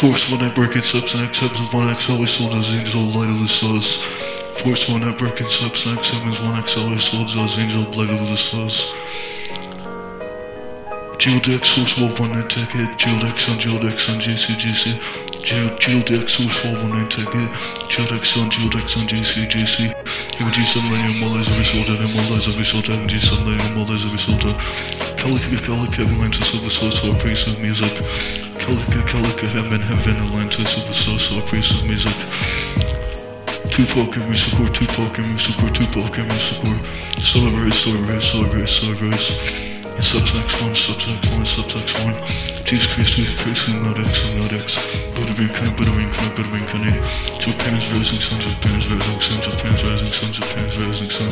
Force one at breaking subs and X heavens one X always sold as angel light of the stars. Force one at breaking subs and X heavens one X always sold as angel light of the stars. Geodex source wolf one nine tech hit. Geodex on Geodex on JC JC. Geodex source wolf one nine tech hit. Geodex on Geodex on JC JC. MG sunlight more lies every soldier and more every soldier. MG sunlight and more every soldier. Calica Calica Atlantis of the source of praise of music. Calica Calica heaven heaven Atlantis of the source of praise of music. Tupac and support, Tupac and support, Tupac and support. Celebrate, celebrate, celebrate, celebrate. One, subs next one, subs next one. Jesus Christ, Jesus Christ, and not X, and not X. Butterbean kind, butterbean kind, butterbean kind. Eh? Two parents rising sun, two parents rising sun, two parents rising sun, two parents rising sun.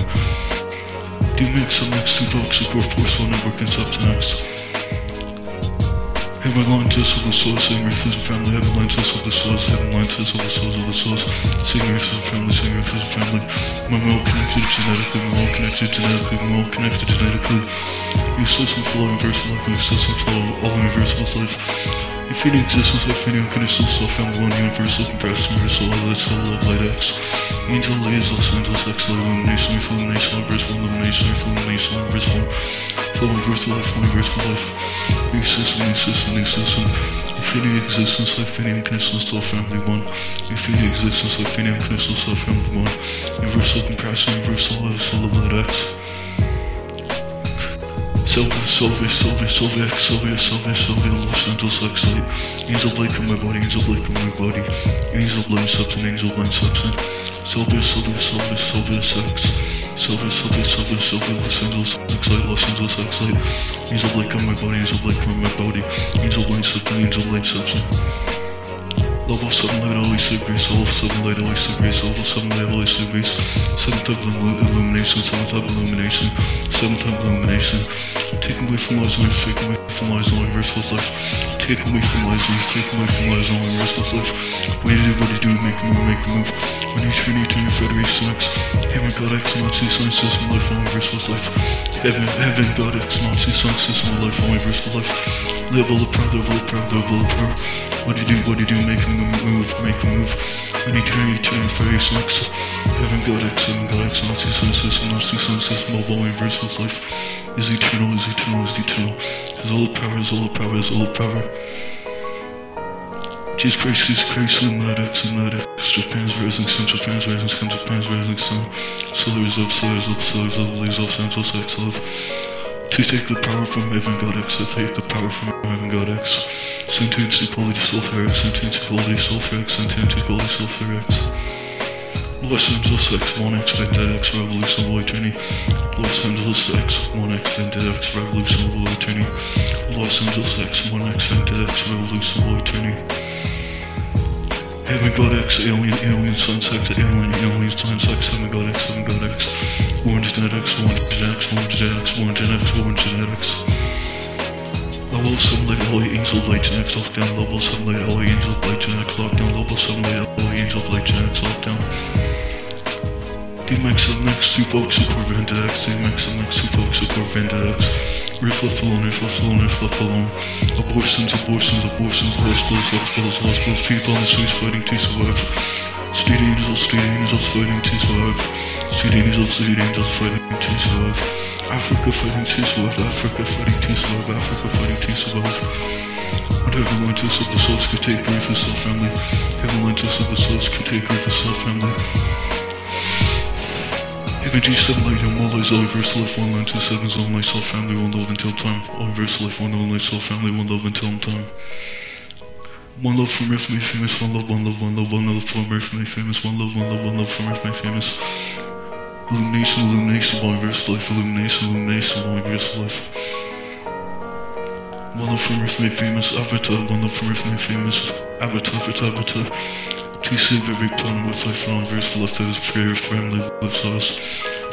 D-Mix, two dogs, support force, one network, and subs next. Heaven Atlantis of the source, sing earth is a family. Heaven Atlantis of the source, heaven Atlantis of the source of the source. Sing earth is family, sing earth is family. We're all connected genetically, we're all connected genetically, we're all connected genetically. Useless and flow, universal life, useless and flow, all universal life. Infinity existence, infinity unconditional self, family one, universal, compressed, universal, light, love, light, X. Angel, lays, Los Angeles, X, light, illumination, illumination, universal, illumination, illumination, universal. Flow, universal life, universal life. System, new system. Infinity existence, infinity unconditional self, family one. Infinity existence, infinity unconditional self, family one. Universal compression, universal soul, love, light, X. Sylvia, Sylvia, Sylvia, Sylvia, Sylvia, Sylvia, Sylvia, Los Angeles, X-Light. Angel light from my body, angel light from my body. Angel blind substance, angel blind substance. Sylvia, Sylvia, Sylvia, Sylvia, sex. Sylvia, Sylvia, Sylvia, Sylvia, Los Angeles, X-Light, Los Angeles, X-Light. Angel light from my body, angel light from my body. Angel blind substance, angel light substance. Level 7 light always grace, level 7 light always grace, level 7 light always grace. 7th type illumination, 7th type illumination, 7th type illumination. Taken away from lies, life, taken away from lies, all universal life. Taken away from lies, life, taken away from lies, all universal life. What do you do, make a move, make a move. When you turn, you turn, Federation X. Heaven, God, X, Nazi, Sun, System, Life, all universal life. Heaven, Heaven, God, X, Nazi, Sun, System, Life, all universal life. Level of power, level of power, level of power. What do you do, what do you do, make a move, make a move. When you turn, you turn, Federation X. Heaven, God, X, Heaven, God, X, Nazi, Sun, System, Nazi, Sun, System, all universal life is eternal, is eternal, is eternal. His all power, his all power, his all power. Jesus Christ, Jesus Christ, Illuminati, Illuminati, Japan's rising sun, Japan's rising sun, Japan's rising sun. Solars up, solars up, solars up, lays off, Santos X love. To take the power from heaven, God X, to take the power from God X. Sentence equality, sulfur X, sentence equality, sulfur X, sentence equality, sulfur X. Los Angeles X, 1X, Vendetta X, Revolution of Eternity. Los Angeles X, 1X, Vendetta X, Revolution of Eternity. Los Angeles X, 1X, Vendetta X, Revolution of Eternity. Heaven God X, Alien, Alien, Sun Sex, Alien, Alien, Sun Sex, Heaven God X, Heaven God X. Orange Genetics, Orange Genetics, Orange Genetics, Orange Genetics, Orange Genetics. Level 7 light LA Angel Light Genetics lockdown. Level 7 light LA Angel Light Genetics lockdown. Level 7 light LA Angel Light Genetics lockdown. Next, two folks support Vendetta X. Next, two folks support Vendetta X. Left alone, left alone, left alone. Abortions, abortions, abortions, hospitals, hospitals, hospitals. People on the streets fighting to survive. Street angels, street angels fighting to survive. Street angels, street angels fighting to survive. Africa fighting to survive, Africa fighting to survive, Africa fighting to survive. Whatever Atlantis of the souls could take Earth is self family. Heaven Atlantis of the souls could take Earth is self family. Energy 7 light and one lies all universal life, one line, two sevens, all myself, family, one love until time. All universal life, one love, myself, family, one love until time. One love from Earth made famous, one love, one love, one love, one love from Earth made famous, one love, one love, one love from Earth made famous. Illumination, illumination, all universal life, illumination, illumination, all universal life. One love from Earth made famous, Avatar, one love from Earth made famous, Avatar, Avatar, Avatar. To save every planet with life and that is free Earth family lives us.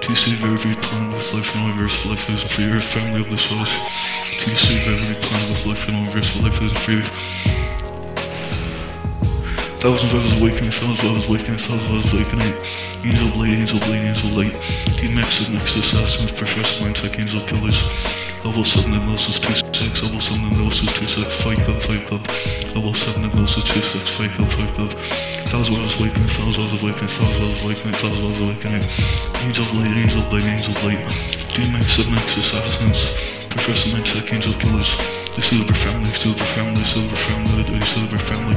To save every planet with life and all universal life free Earth family this us. To save every planet with life and all universal life is free Thousands of hours awakening, thousands of hours awakening, thousands of hours awakening. Angel blade, angel blade, angel light. D-Max is next assassins, professor mind tech, angel killers. Level 7 hypnosis 2-6, level 7 hypnosis 2-6, fight club, fight club. Level 7 hypnosis 2-6, fight club, fight club. Souls world's weakness, souls world's weakness, souls world's weakness, souls world's weakening. Angel blade, angel blade, angel blade. Demon submits assassins. Professor Manchek, angel killers. The silver family, silver family, silver family, the silver family.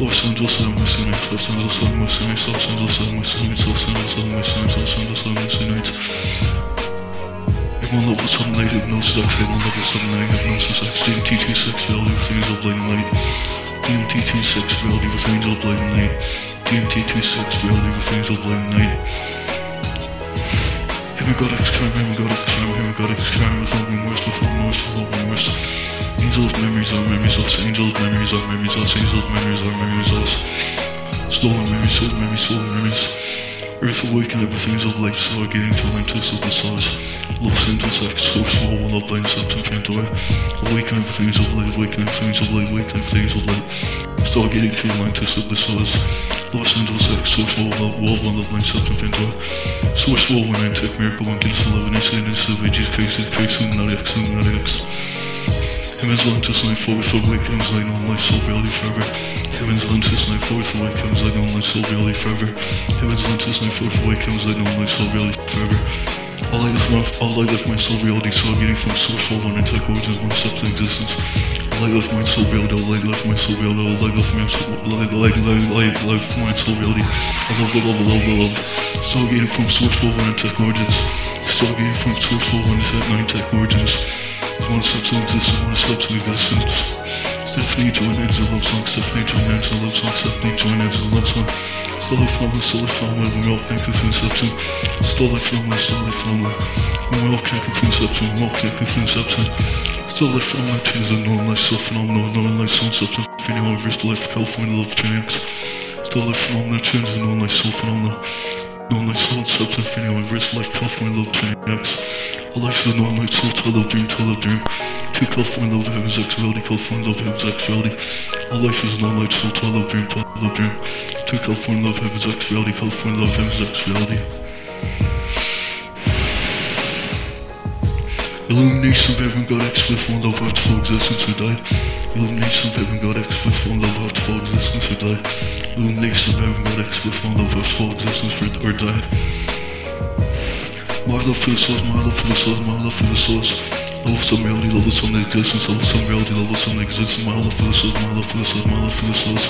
Los Angeles, I'm listening, Los Angeles, I'm listening, Los Angeles, I'm listening, Los Angeles, I'm listening, Los Angeles, I'm listening. Everyone level some light, hypnosis, everyone level some light, hypnosis, X, DMT, 2, 6, value, things of blame light. DMT26, reality with Angel Blade Night. DMT26, reality with Angel Blade Night. Hypnotic time, hypnotic time, hypnotic time, with all remorse, with all remorse, with all remorse. Angels, memories are memories us, angels, memories are memories us, angels, memories are memories us. Stolen memories, stolen memories, stolen memories. Earth awaken everything's of light, so getting to Atlantis of the stars. Los Angeles X, source of all love, blind substance, Pandora. Awaken everything's of light, awaken everything's of light, awaken everything's of light. Stargating to Atlantis of the stars. Los Angeles X, source of all one love, blind substance, Pandora. Source of all one, tech, miracle, one, kiss, eleven, incident, incident, ages, cases, case, not X, not X. Heaven's Atlantis, night forward, for awakens, light on life, soul, reality forever. Heaven's Atlantis, night forward, for awakens, light on life, soul, reality forever. Heaven's Atlantis, night forward, for awakens, light on life, soul, reality forever. All I lift my, all I lift my soul, reality, soul, getting from source, full one, and tech origins, one step to existence. All I lift my soul, reality, all I lift my soul, reality, all I lift my soul, all I lift my soul, reality. I love, love, love, love, love. Still getting from source, full one, and tech origins. Still getting from source, full one, and tech nine tech origins. One step to existence, one step to existence. If need to, an exit love songs. If need to, an exit love songs. If need to, an exit love song. Slowly falling, slowly falling, we all can't confuse substance. Slowly falling, slowly falling, we all can't confuse substance. We all can't confuse substance. Slowly falling, change the norm, life, self, phenomenal, norm, life, substance. Infinity, universe, life, California, love, James. Slowly falling, change the norm, life, self, phenomenal, norm, life, substance. Infinity, universe, life, California, love, James. All life is a known light, soul, to love, dream, to love, dream. Two California love, heaven's actuality, California love, heaven's actuality. All life is a known light, soul, to love, dream, to love, dream. Two California love, heaven's actuality, California love, heaven's actuality. Illumination of heaven, God X with one love, heart, full existence or die. Illumination of heaven, God X with one love, heart, full existence or die. Illumination of heaven, God X with one love, heart, full existence or die. Source, my love for the source. Level some reality, level some existence, level some reality, level some existence. My love for the source, my love for the source, my love for the source.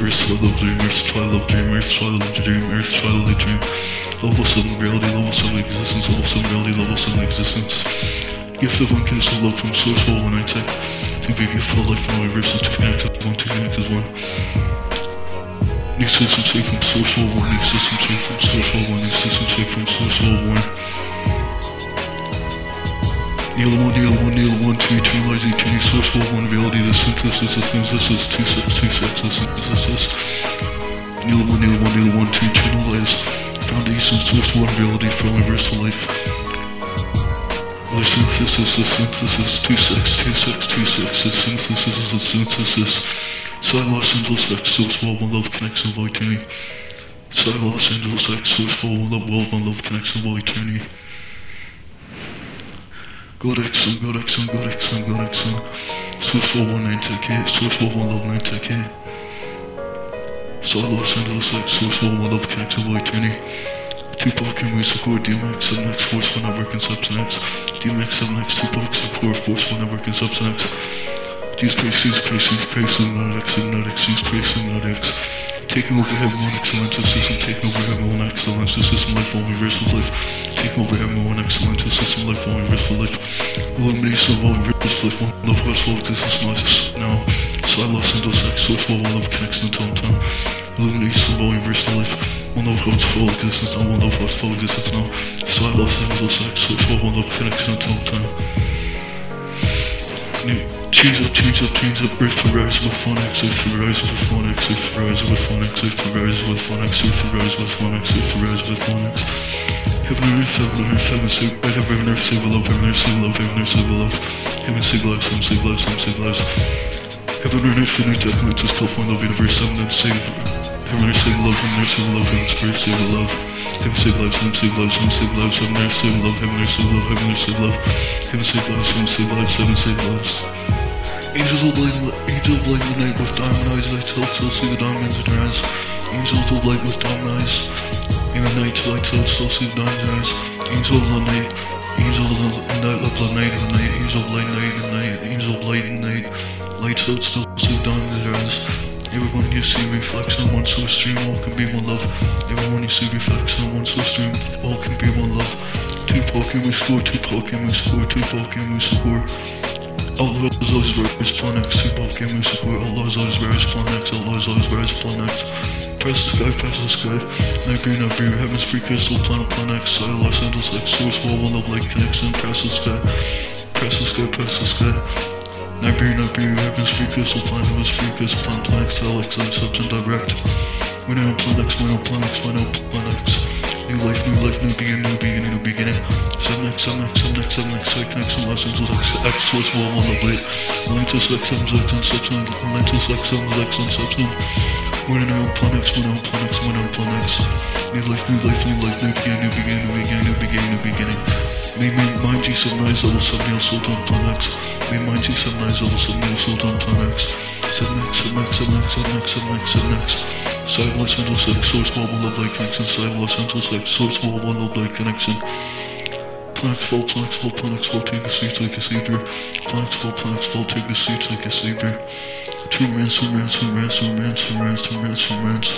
Earth, try love dream, Earth, try love dream, Earth, try love dream, Earth, try love dream. Level some reality, level some existence, level some reality, level some existence. Gift of unconditional love from source, full one I take. To be a gift of life my verses to connect as one, to connect as one. Exit and take from social one, exit take from social one, exit take from social one. Neil one, Neil one, Neil one, two, two, lies, each, any social one, reality, the synthesis, the synthesis, two sets, two sets, the synthesis. Neil one, Neil one, Neil one, two, channel foundation, social one, reality, from universal life. The synthesis, the synthesis, two sets, two sets, two sets, the synthesis, the synthesis. Sorry Los Angeles X Source 4 1 Love Connects and Tony. Sorry Los Angeles X Source 4 1 Love World 1 Love Connects and Tony. God X and God X and God X and God X and Source 4 1 9TK, Source 4 1 Love 9TK. Sorry Los Angeles X Source 4 1 Love Connects and Vitini. Tupac and we support DMX, Subnex, Force for Network and Subnex. DMX, Subnex, Tupac, support Force for Network and Subnex. These places, places, places, Nodex, and Nodex, these places, Nodex. Taking over everyone excellence, this system, taking over everyone excellence, this system, life form, reverse of life. Taking over everyone excellence, this system, life form, reverse of life. Elimination the all reverse of life, one love, rest of this is my now. So I love Sendos X, so for all love connects in time. Elimination of all reverse of life. One love goes for all existence now, one love goes for all existence now. So I love Sendos X, so for all love connection until time. Yeah. Change up, change up, change up, earth to rise with X, earth to rise with X, earth to rise with X, earth to rise with X, earth to rise with X, earth to rise with X. Heaven and earth, heaven and earth, heaven save, heaven and earth save love, heaven and earth save love, heaven and earth save love, heaven save lives, heaven save lives, heaven save lives. Heaven and earth, and earth, heaven love, universe, heaven and save, heaven and earth save love, heaven and earth save love, heaven and earth save love. Heaven save lives, heaven save lives, heaven heaven earth save love, heaven and earth save love, heaven and earth save love. Heaven heaven heaven save lives. Angels will blame, angels will blame the night with diamond eyes. Lights help still see the diamonds in her eyes. Angels will blame with diamond eyes. In the night, lights help still see the diamonds in her eyes. Angel of the night, angel of the night, of the night, of the night, angel of light, night, and night, angel of night. Lights out still see the diamonds in her eyes. Everyone you see reflects on one source stream, all can be one love. Everyone you see reflects on one source stream, all can be one love. Two Pokemon score, two Pokemon score, two Pokemon score. Outlaws always various planets, two Pokemon score, outlaws always various planets, outlaws always various planets. Press the sky, press the sky. Night beer, night beer, heaven's free crystal, planet, planet X, side, Los Angeles X, source, wall, one of light connection, press the sky. Press the sky, press the sky. Night beer, night beer, heaven's free crystal, planet, heaven's free crystal, planet, planet X, L, X, N, substance, direct. When on planet X, when on planet X, when on planet X. New life, new life, new beginning, new beginning, new beginning. 7x, 7x, 7x, 7x, X, X, Los Angeles X, X, source, wall, one of light. Atlantis X, M, Z, N, substance, Atlantis X, M, Z, X, N, substance. When on planet X, when on planet X, when on planet X. New life, new life, new life, new beginning, new beginning, new beginning, new beginning, new beginning. May main mind G7 eyes, level 7 nail sold on plan X. May mind G7 eyes, level 7 nail sold on plan X. 7x, 7x, 7x, 7x, 7x, 7x. Side Los Angeles X, source mobile love light connection, side Los Angeles X, source mobile love light connection. Planets fall, planets fall, planets fall, take a seat like a savior. Planets fall, take a seat like a savior. Two rants, two rants, two rants, two rants, two rants, two rants, two rants.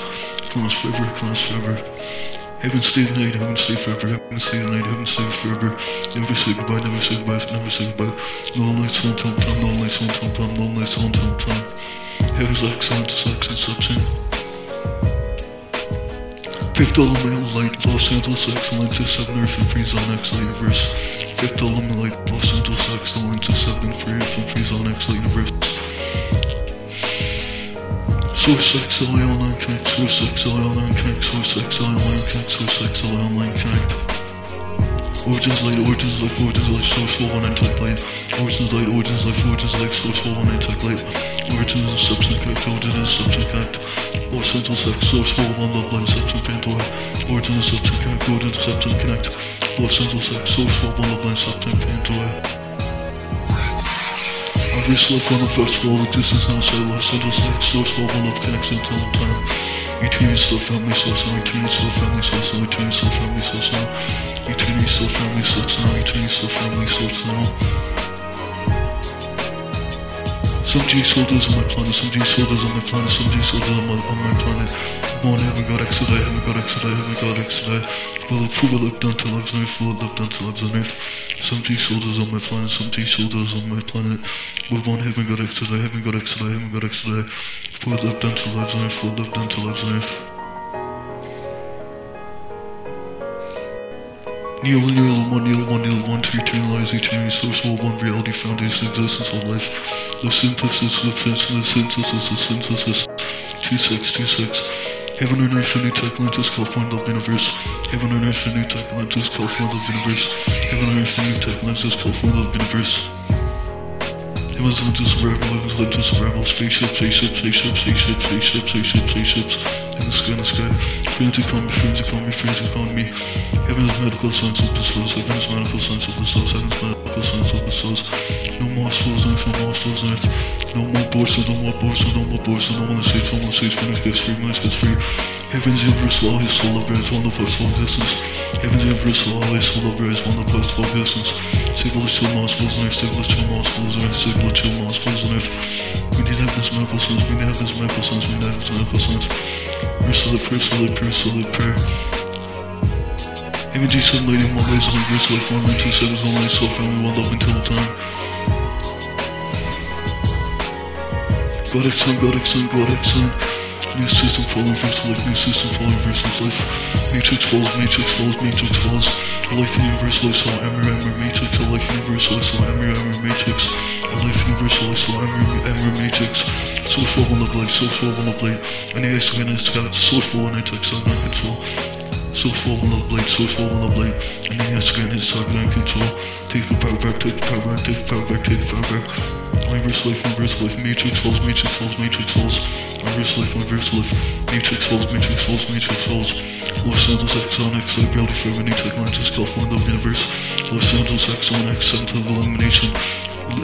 Class forever, class forever. Heaven stay the night, heaven stay forever, heaven stay the night, heaven stay forever. Never say goodbye, never say goodbye, never say goodbye. No nights on time, time, no nights on time, time, no nights on time, time. Heaven's excellence, excellence, substance. Fifth element light, Los Angeles excellence, seven earth and freeze on X universe. Fifth element light, Los Angeles excellence, seven free earth and freeze on X universe. Source XL online connect, Source XL online connect, Source XL online connect, Source XL online connect. Origins light, origins light, origins light, source 419 tech light. Origins light, origins light, origins light, source 419 tech light. Origins and substance connect, origins and substance connect. Los Angeles X, source 411 love light, substance Pandora. Origins and substance connect, origins and substance connect. Los Angeles X, source 411 love light, substance Pandora. I've just on the first floor, the distance outside Los Angeles X, source 411 love connection until time. Eternity still family source now, eternity still family source now, eternity still family source now. Eternity still family source now, eternity still family source now. Some G soldiers on my planet, some G soldiers on my planet, some G soldiers on my, on my planet. One haven't got X today, haven't got X today, haven't got today. Well, full will look down to lives on earth, full will look down to lives earth. Some G soldiers on my planet, some G soldiers on my planet. With one haven't got X today, haven't got X today, haven't got X today. Look down to lives on earth, look down to lives on earth. Kneel, kneel, one, kneel, one, kneel, one, to eternalize eternity, source of one reality, foundation, existence of life. The synthesis, the synthesis, the synthesis, the synthesis. Two six, two six. Heaven and earth, a new Atlantis, California, love universe. Heaven and earth, a new Atlantis, California, love universe. Heaven and earth, a new Atlantis, California, love universe. Heaven's Atlantis, survival, heaven's Atlantis, survival, spaceship, spaceship, spaceship, spaceship, spaceship, spaceship, spaceships. In the sky, in the sky. Friends economy, friends economy, friends economy. Heaven's medical science of the souls, heaven's medical science of the souls, heaven's medical science of the souls. No more souls on earth, no more souls on earth. No more abortions, no more abortions, no more abortions, no more states, no more states, finish gets free, finish gets free. Heaven's universal law, his soul of rise, one of us, all existence. Heaven's universal law, his soul of rise, one of us, all existence. Single chill molecules on earth, single chill molecules on earth, single chill molecules on earth. We need heaven's medical science, we need heaven's medical science, we need heaven's medical science. Prayer, solid prayer, solid prayer, solid prayer. Heaven G7 lady, one lays on verse life, one nine two sevens, one life, soul family, one love until time. God son, God son, God son. New system falling verse life, new system falling verse life. Matrix falls, Matrix falls, Matrix falls. A life universal, I saw Emmer, Emmer, Matrix. A life universal, I saw Emmer, Emmer, Matrix. A life universal, I saw Emmer, Emmer, Matrix. For one of source for one of light. And the ice again is got for one, I take side and control. For one of light, for one of light. And the ice again is target and control. Take the power back, take the power back, take the power back, take the power back. Reverse life, reverse life, matrix falls, matrix falls, matrix falls. Reverse life, reverse life, matrix falls, matrix falls, matrix falls. Los Angeles X on X, reality for tech lenses, California love universe. Los Angeles X on X, seventh of illumination.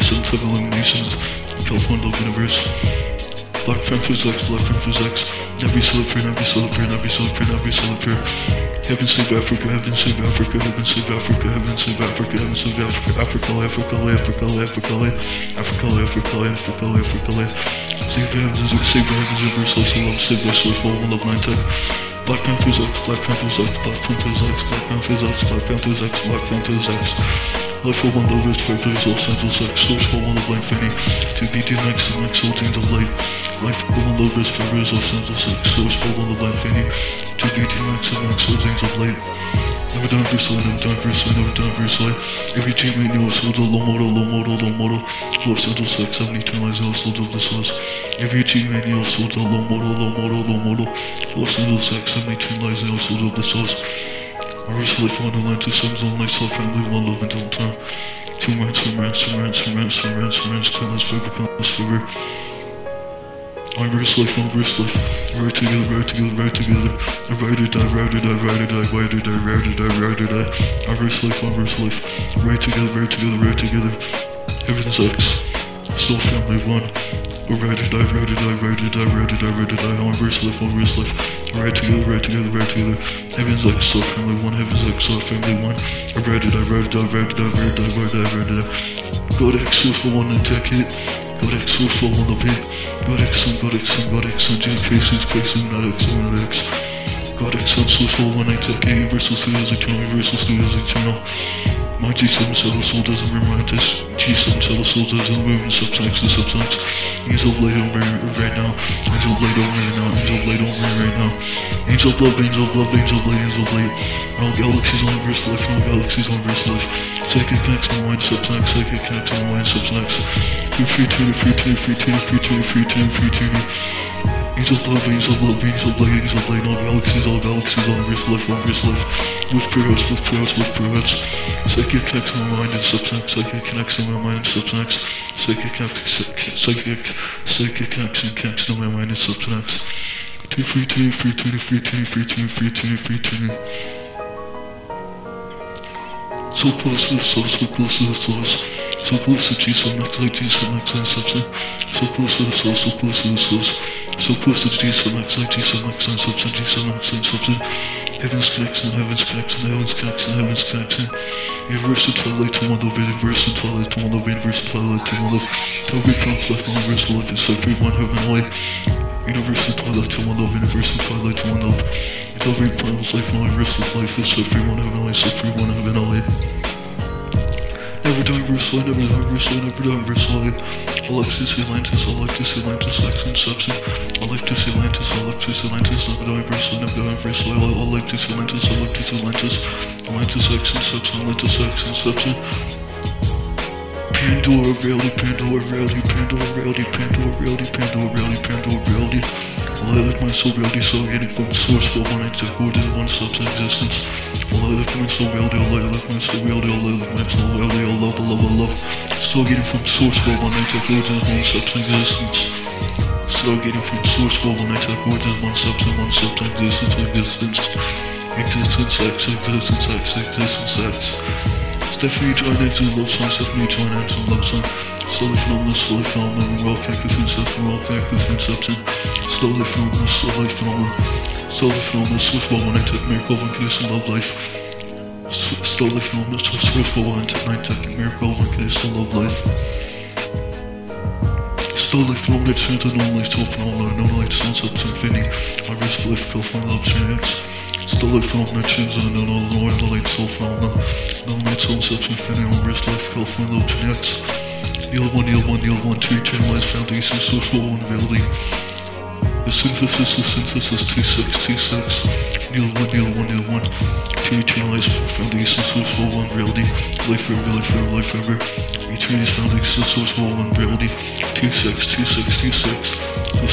Seventh of illumination, California love universe. Black Panther's X, Black Panther's X. Every prayer, every prayer, every prayer, every prayer. Heaven save Africa, heaven save Africa, heaven save Africa, heaven save Africa, heaven save Africa, Africa, Africa, Africa, Africa, Africa, Africa, Africa, Africa, Save the heavens, save the heavens, soul, so love, save the soul, for one love, nine tech. Black Panther's X, Black Panther's X, Black Panther's X, Black Panther's X, Black Panther's X, Black Panther's X. Life for one love, is for those Los Angeles X, source for one love, infinity. To be two next and next, soul, teams of like to pull and load this for Rizzo, sins of six, source full on the left, any 2D297, souls, angels of light. Never done for slide, never done for slide, never done for slide. Every teammate knows, sold a low model, low model, low model. Los Angeles 6, 72 lines out, sold of the sauce. Every teammate knows, sold a low model, low model, low model. Los Angeles 6, 72 lines out, sold of the sauce. I risk life on the line, two sums on life, self and live my love until time. Two minutes, two minutes, two minutes, two minutes, two minutes, two minutes, two minutes, forever, two minutes, forever. I verse one verse life. Together, ride together, ride together. I ride or die, ride or die, ride or die, ride or die, ride or die, ride or die. I verse life, one verse life. Ride together, ride together, ride together. Everything's X. Still family, one. Ride or die, ride or die, ride or die, ride or die, ride or die. One verse life, one verse life. Ride together, ride together, ride together. Heaven's X, still family, one. Heaven's X, still family, one. I ride or die, ride or die, ride or die, ride or die, ride or die, ride or die. God X, for one tech hit. Yoreksun flow on the beat Yoreksun, Yoreksun, Yoreksun Jam faces, facing, not Xun, Rex Yoreksun, so slow when I take A Universal Studios, I channel, Universal Studios, I channel Mighty some cellar soldiers and romantics, G some cellar soldiers and women subsex and subsex. Angels of light on me right now, Angel blade light on me right now, Angel blade light on me right now. Angel blade, angel blade, angel blade, angel blade. No galaxies on verse life, No galaxies on verse life. Psychic connects my mind, subsex, psychic connects my mind, subsex. Free tuner, free tuner, free tuner, free tuner, free tuner, free tuner. Angels love, angels love, angels blade, angels blade, all galaxies, all galaxies on verse life, on verse life. With prayers, with prayers, with prayers. Psychic connects my mind and substance, psychic connects my mind and substance. Psychic connects, psychic, psychic connects to my mind and substance. Two free tuning, free tuning, free tuning, free tuning, free tuning, free. So close to the source, so close. So close to G7, next like G7, next and substance. So close so close. So close to G7, next like G7, next and substance, G7, next and substance. Heaven's connection, heaven's connection, heaven's connection, heaven's connection. Universe to twilight to one love, universe to twilight to one love, universe to twilight to one. To every promise life, universe to life, is every one heaven light. Universe to twilight to one universe to twilight to one. It's every promise life, universe to life, is every one heaven light, every one heaven light. Never die, Bruce Lee. never die, Bruce Lee. never die, Bruce Lee. I like Ursula. Alexis, Atlantis, see Atlantis, Lex, Inception. Alexis, Atlantis, see Atlantis, never die, Bruce Lee. never die, Bruce Lee. I like Ursula. Alexis, Atlantis, Alexis, Atlantis. Atlantis, Lex, Inception, Atlantis, Lex, Inception. Pandora, reality, Pandora, reality, Pandora, reality, Pandora, reality, Pandora, reality, Pandora, reality. I like my soul reality, so getting from source for one into who is one substance existence. I like my soul reality, I like my soul reality, I like my soul reality, I love, I love, I love. Still getting from source for one into who is one substance existence. Still getting from source for one into who is one substance, one substance existence, existence. Existence, X, existence, X, existence, X. Stephanie joined into love song, Stephanie joined into love song. Slowly from this, slowly phenomenon, raw factors, inception, raw factors, inception. Slowly from this, slowly phenomenon. Slowly phenomenon, swift moment, I took miracle of unconditional love life. Slowly phenomenon, swift moment, I took miracle of unconditional love life. Slowly phenomenon, to the normally to phenomenon, no light, sunset, infinity. I risk life, feel from love, chance. Slowly phenomenon, tunes, I know no Lord, light, soul phenomenon. No light, sunset, infinity, I risk life, feel from love, chance. Nil one, nil one, L1, 2, generalized foundation, source 4, 1, reality. The synthesis, the synthesis, Two six, two six. 6, 6. one, nil one, nil one. 2, generalized foundation, source 4, 1, reality. Life forever, life forever, life forever. Between man sound like so small and reality. Two six, two six, two six.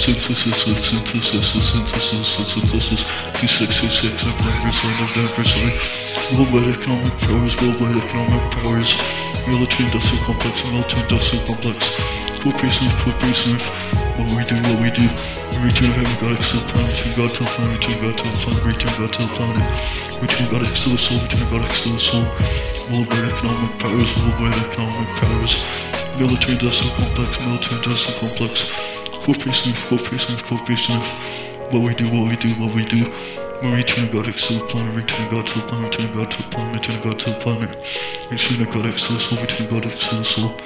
Synthesis, synthesis, synthesis, synthesis, two six, two six. I'm playing wrestling of diversity. Worldwide economic powers, worldwide economic powers. Military industrial complex, military industrial complex. Corporation, corporation. What we do, what we do. We return heaven, God, X to the planet. Return God the planet. Return God to the planet. Return God the planet. Return God the soul. Return God the soul. Worldwide economic powers. Worldwide economic powers. Military industrial complex. Military industrial complex. Corporation, corporation, corporation. What we do, what we do, what we do. We return God the planet, return God to the planet, return God the planet, return God the planet, return God the soul, return God the soul.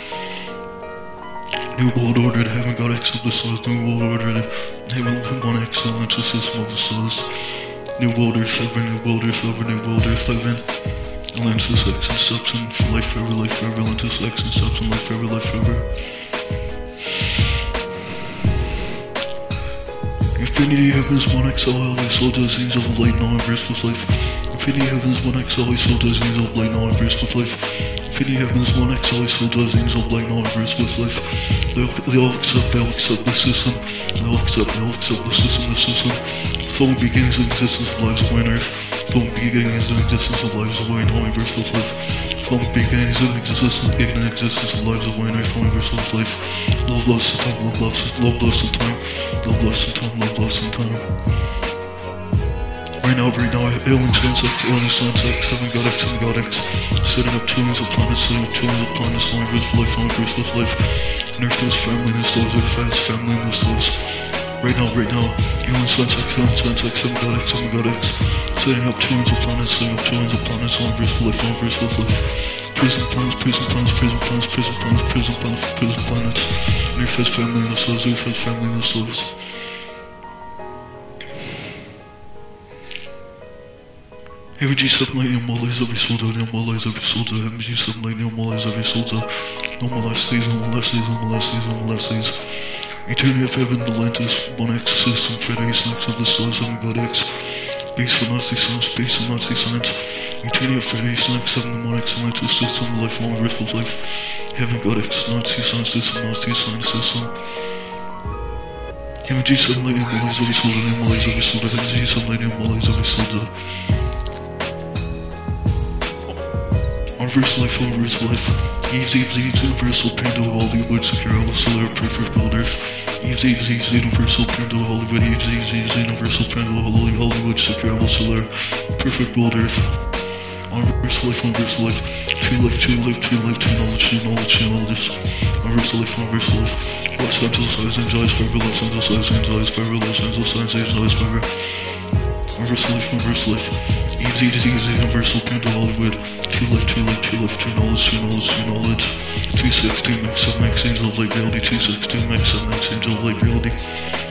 New world order to heaven, God X of the new world order to heaven, one excellent system of the souls. New world earth, ever, new world earth, ever, new world earth, heaven. Atlantis, X and substance, life forever, life forever, Atlantis, X and substance, life forever, life forever. Infinity heavens, one XL, I soul does things of light, no verse with life. Infinity heavens, one XL, I soul does things of light, no verse with life. Infinity heavens, one XL, I soul does things of no verse with life. They all, they all accept, they all accept the system. They all accept, they all accept the system, the system. From beginnings of existence lives of earth. From beginnings of existence lives wine, no verse with life. From beginnings of existence, beginning existence lives of earth, no verse with life. Love, loss, and time, love, loss, love, loss, and time. Love, loss, and time, love, loss, and time. Right now, right now, alien sunsets, alien sunsets, heaven god X, heaven god X. Setting up trillions of planets, setting up trillions of planets, long with life, long with life. Nerf those family and stores, are fast family and stores. Right now, right now, alien sunsets, alien sunsets, heaven god X, heaven god X. Setting up trillions of planets, setting up trillions of planets, long with life, long with life. Prison planets, prison planets, prison planets, prison planets, prison planets, prison planets. Has family Nerf has family in the stores. MG sublightning normalize every soldier, normalize every soldier, MG sublightning normalize every soldier, normalize these, normalize these, normalize these, normalize these. Eternity of Heaven, Atlantis, 1X system, Federation X of the Stars, Heaven God X, Base for Nazi Science, Base for Nazi Science, Eternity of Federation X, Heaven, 1X Atlantis system, Lifelong Earth of Life, Heaven God X, Nazi Science system, Nazi Science system. MG sublightning normalize every soldier, normalize every soldier, MG sublightning normalize every soldier. Reverse life. Eves, Eves, Eves, universal pando, Hollywood, secure solar, perfect builder. Eves, Eves, Eves, universal pando, Hollywood, Eves, Eves, universal Holy, Hollywood, secure solar, perfect builder. Reverse life, reverse life. Two life, two life, two life, two knowledge, two knowledge, two knowledge. Reverse life, reverse life. Los Angeles, Los Angeles, forever, Los Angeles, Los Angeles, forever, Los Angeles, Los Angeles, forever. Reverse life, reverse life. Easy, easy, easy, universal pando, Hollywood. Two left, two left, two left, two knowledge, two knowledge, two knowledge. Two six, two mix up, max angel of light reality. Two six, two mix up, max angel of light reality.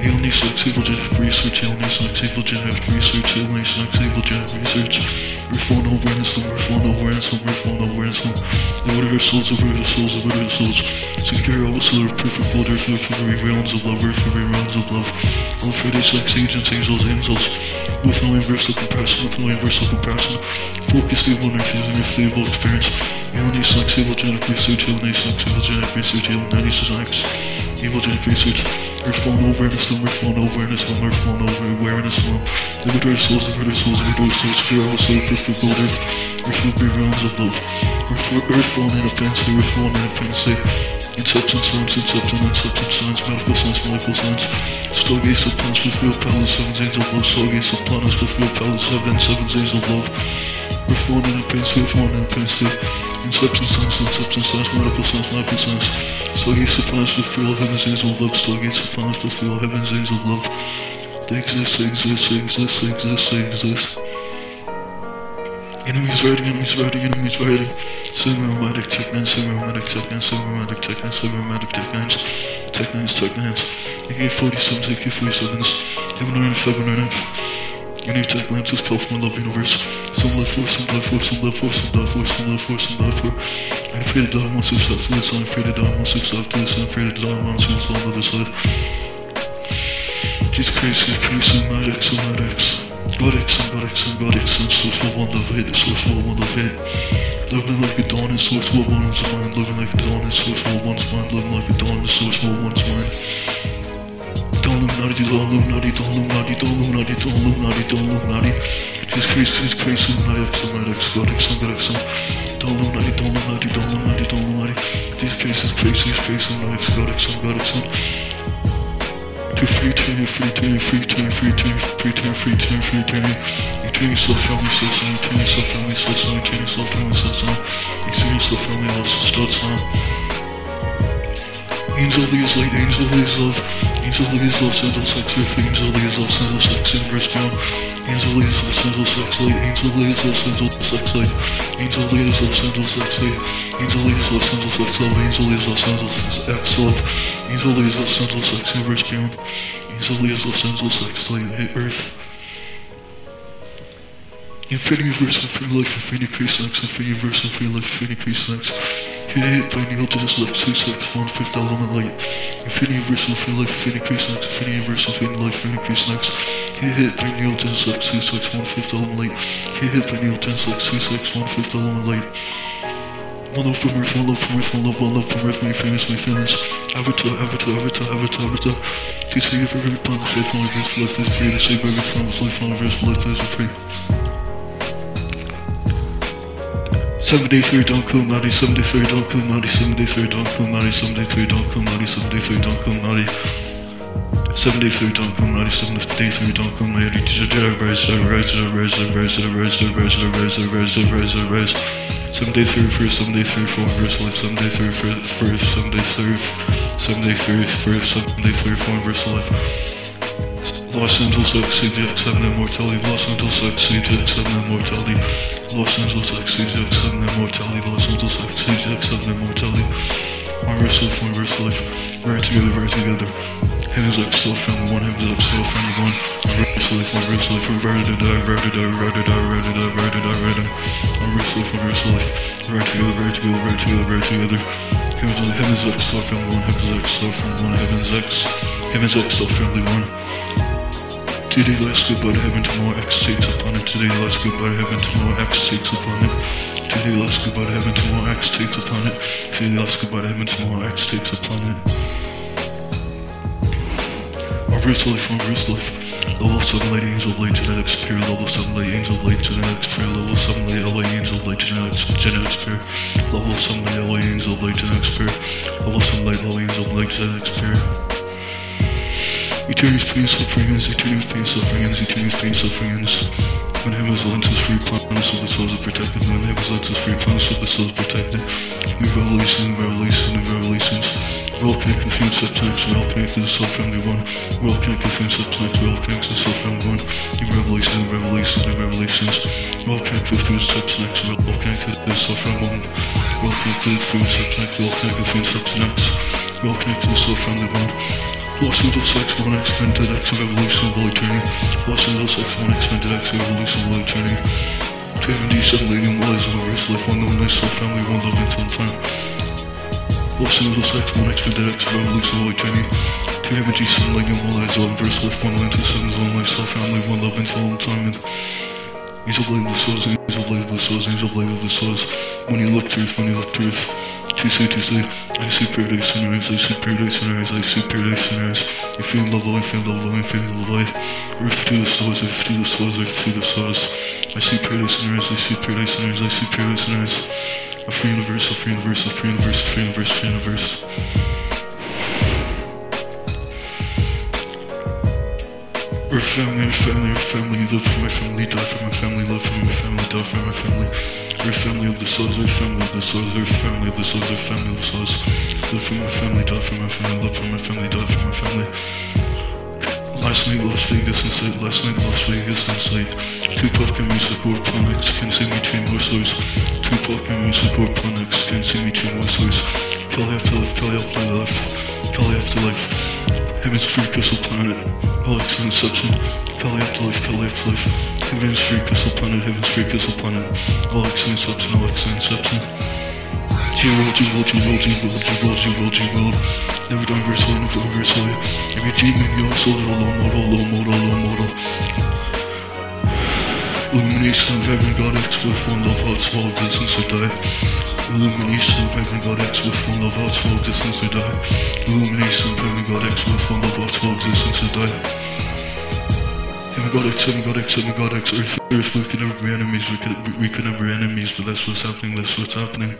Alien sex, evil genetic research, alien sex, evil genetic research, alien sex, evil genetic research. Earth one awareness, Earth one awareness, Earth one awareness. The order of souls, the order of souls, the order souls. Secure all solar perfect world, earth, earth, every realms of love, earth, every realms of love. All Freddy sex, agents, angels, angels. With no universal comparison, with no universal comparison. Focus evil on earth, using earth, evil experience. Alien sex, evil genetic research, alien sex, evil genetic research, alien sex, evil genetic research. Earth one awareness, the earth one awareness, the earth one over awareness, the the order of souls, the order of souls, the order of souls. Secure all solar perfect world, earth. Earth, every realms of love. Earth, earth one in a pensy, earth one in a pensy. Inception science, inception, inception science, medical science, medical science. Stargates of planets with real palace, seven angels of love. Stargates of planets with real palace, seven, seven angels of love. Earth one in a pensy, earth one in a pensy. Inception science, inception science, medical science, medical science. Stargates of planets with real heavens, angels of love. Stargates of planets with real heavens, angels of love. They exist, they exist, they exist, they exist, they exist. Enemies riding, enemies riding, enemies riding. Cybermatic Tech-9, Cybermatic Tech-9, Cybermatic Tech-9, Cybermatic Tech-9s. Tech-9s, Tech-9s. AK-47s, AK-47s. Heaven on Earth, Heaven on Earth. Unity Tech Atlantis, California Love Universe someone, for someone, for someone, for someone, for someone, for someone, for I'm afraid to die, once want to stop this, I'm afraid to die, once want to stop this, I'm afraid to die, once want to stop this life. Jesus Christ, Jesus Christ, and my ex, and my ex. God ex, and God ex, and God ex, and so full one of hate, so full one of hate. Living like a dawn is so full one's mind, living like a dawn is so full one's mind, living like a dawn is so full one's mind. Illuminati, Illuminati, Illuminati, Illuminati, Illuminati, Illuminati. Discreasing, increasing, IXM, IXM, IXM, IXM, Dolomite, Dolomite, Dolomite, Dolomite, Discreasing, increasing, increasing, IXM, IXM, IXM, to free turn, free turn, free turn, free turn, free turn, free turn, free turn, you. Turn yourself from yourself on, you turn yourself from yourself on, you turn yourself from yourself on, you turn yourself from yourself starts on. Angel leaves light, angel leaves love, angel leaves love, send us like two, angel leaves love, send us like sin, verse down. Angel Leaders of Central Sex Lead, Angel Leaders of Central Sex Lead, Angel Leaders of Central Sex Lead, Angel Leaders of Central Sex Love, Angel Leaders of Central Sex X Love, Angel Leaders of Central Sex Average Game, Angel Leaders of Central Sex Lead, Hit Earth. Infinity versus Free Life, Infinity Crease X, Infinity versus Free Life, Infinity Crease X. Hit hit by Neo to this left, 2 sex, 1 fifth element light. Infinity versus Free Life, Infinity Crease X, Infinity versus Free Life, Infinity Crease X. Hit hit to this left, two six, one fifth element light. Hit hit Neil ten six, two six, one fifth element light. One love from earth, one love from earth, one love, one love from earth, my famous, my feelings. Avatar, avatar, avatar, avatar, avatar. To save every planet, faith, one verse, life is free. To save every promise, life, one verse, life is free. Seven day three don't come naughty, seven day three don't come naughty, seven day three don't come naughty, seven day three don't come naughty, seven day three don't come naughty. Seven day three don't come naughty, seven day three don't come naughty. Rise, rise, rise, rise, rise, rise, rise, rise, rise, rise. Seven day three first, seven day three four verse life, seven day three first, first, seven day three, seven day three first, seven day three four verse life. Los Angeles X, CGX7 Immortality, Los Angeles X, CGX7 Immortality, Los Angeles X, CGX7 Immortality, Los Angeles X, CGX7 Immortality. One verse life, one verse life. Right together, right together. Heaven's X, still family one, Heaven's X, still family one. One verse life, one verse life. Ready to die, ready to die, ready to die, ready to die, ready to die, ready to die. One verse life, one verse life. Right together, right together, right together, right together. Heaven's, Heaven's X, still family one, Heaven's X, still family one, Heaven's X. Heaven's X, still family one. Today last goodbye to heaven, tomorrow X takes upon it. Today last goodbye to heaven, tomorrow X takes upon it. Today last goodbye to heaven, tomorrow X takes upon it. Today last goodbye to heaven, tomorrow X takes upon it. Our verse life, our verse life. Level 7 light angel blade genetics pair, level 7 light angel blade genetics pair, level 7 light LA angel blade genetics genetics pair, level 7 light LA angel blade genetics pair, level 7 light LA angel blade genetics pair. Eternity's pain, sufferings, eternity's pain, sufferings, eternity's pain, sufferings. My name is Lentus Free Planet, so the souls are protected. My name is Lentus Free Planet, so the souls are protected. We revolution and revolution and revolutions. We all connect with human subtypes, we all connect to the soul family one. We all connect with human subtypes, we all connect to the soul family one. In revolution and revolution and revelations. We all connect with human subtypes, we all connect to the soul family one. We all connect with human subtypes, we all connect with human subtypes. We all connect to the soul family one. Watson dot select one X men to the depths of evolution and void training. Watson dot select one X men to the depths of evolution and void training. TMD7 leading wise and various life one known nice soul family one love until time. Watson dot select one X men to the depths of evolution and void training. TMD7 leading wise and various life one known to sins one life soul family one love until time. And Angel blade of the source, angel blade of the source, angel blade of the source. When you look truth, when you look truth to earth. Tuesday, Tuesday, I see paradise in eyes, I see paradise in eyes, I see paradise in eyes. I feel love, I feel love, I feel love. Earth to the stars, earth to the stars, earth to the stars. I see paradise in eyes, I see paradise in eyes, I see paradise in eyes. A free universe, a free universe, a free universe, a free universe, free universe. Earth family, earth family, earth family, live for my family, die for my family, live for my family, die for my family. Earth family of the souls, earth family of the souls, earth family of the souls, earth family of the souls. Live for my family, die for my family, live for my family, die for my family. Last night Las Vegas inside, last night Las Vegas inside. Tupac and music or Pronix can see me train wrestlers. Tupac and music or Pronix can see me train wrestlers. Kelly after life, Kelly after life, Kelly after life. Heaven's free crystal planet, Alex and Inception. Kelly after life, Kelly after life. Heaven's freakers upon planet. heaven's freakers upon planet. All excellence up all no excellence up to. G-roll, G-roll, G-roll, G-roll, G-roll, G-roll, G-roll. Every diverse one, every diverse one. Every G, maybe all sold it, all low model, low model, low model. Illumination of heaven, God X with one love, hearts, fall, distance to die. Illumination of heaven, God X with one love, hearts, fall, distance to die. Illumination of heaven, God X with one love, hearts, fall, distance to die. God X, heaven, God X, heaven, God X, earth, earth, we can never be enemies, we can, we can never be enemies, but that's what's happening, that's what's happening.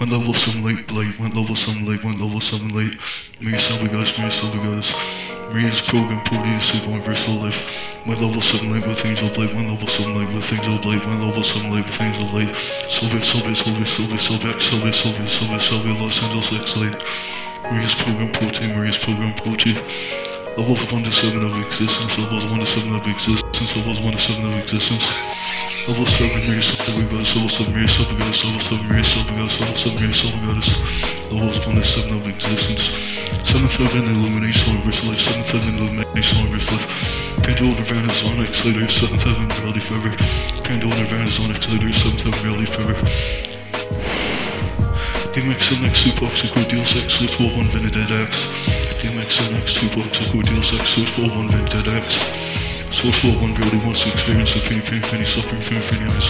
Went level some late, late, went level some late, went level some late. Maria Salvagas, Maria Salvagas. Maria's program, Proteus, Super Universal Life. Went level 7 late with things of late, went level 7 late with things of late, went level 7 late with things of late. Soviet, Soviet, Soviet, Soviet, Soviet, Soviet, Soviet, Soviet, Soviet, Los Angeles X late. Maria's program, Protein, Maria's program, Protein. I was one to seven of existence, I was one to seven of existence, I was one to seven of existence. I was seven years seven goddess, I was seven years seven goddess, I was seven years seven goddess, I was seven years seven goddess. I was one to seven of existence. Seven seven illumination of rich life, seven seven illumination of rich life. Pandora Nirvana Sonic Slater, seven seven reality forever. Pandora Nirvana Sonic Slater, seven seven reality forever. DMX, MX, Super Oxycode, Deal Sex, Lift 1, Venedetta X. DMX, accent next to box of good deals X search for one vent dead X. Search for one building wants to experience the pain, pain, pain, suffering, pain, pain, eyes.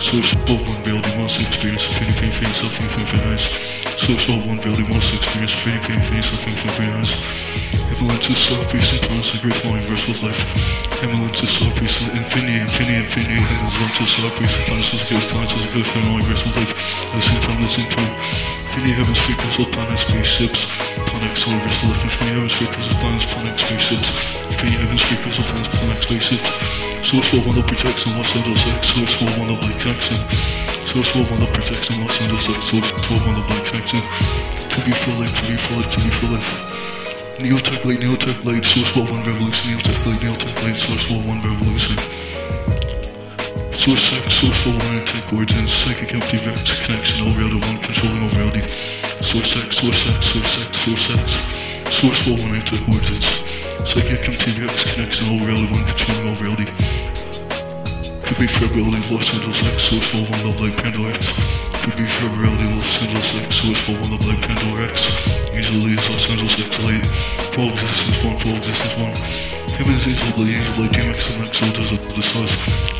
Search for one building wants to experience the pain, pain, pain, suffering, pain, pain, eyes. Search for one building wants to experience the pain, pain, pain, suffering, pain, pain, eyes. Emelence is self-recent, promise a great more universal life. Emelence is self-recent, infinity, infinity, infinity, Emelence is self-recent, promise is good, promise is good for the universal life. Listen the same time. Infinity heavens, frequency, planet, spaceships, planet, solar, universal life. Infinity heavens, frequency, planets, planet, spaceships. Infinity heavens, frequency, planets, planet, spaceships. Source for one of protection, Los Angeles X, source for one of Lake Jackson. Source for one of protection, Los Angeles X, source for one of Lake Jackson. To be for life, to be for life, to be for life. Neotech Light, Neotech Light, Source 4 1 Revolution, Neotech Light, Neotech Light, Source 4 1 Revolution. Source X, Source 4 1 Tech Origins, Psychic Empty Vex, Connection, all reality 1, controlling all reality. Source X, Source X, Source X, Source X. Source 4 1 Tech Origins, Psychic Empty Vex, Connection, all reality 1, controlling all reality. Could be forever reality, Los Angeles X, Source 4 1 Love Light, Pandora X. Tribute from reality Los Angeles Lake Suicide on the Black Pandora X. Usually it's Los Angeles Lake Late. Full existence one, full existence one. Heaven is easily angel like DMX and X soldiers of the stars.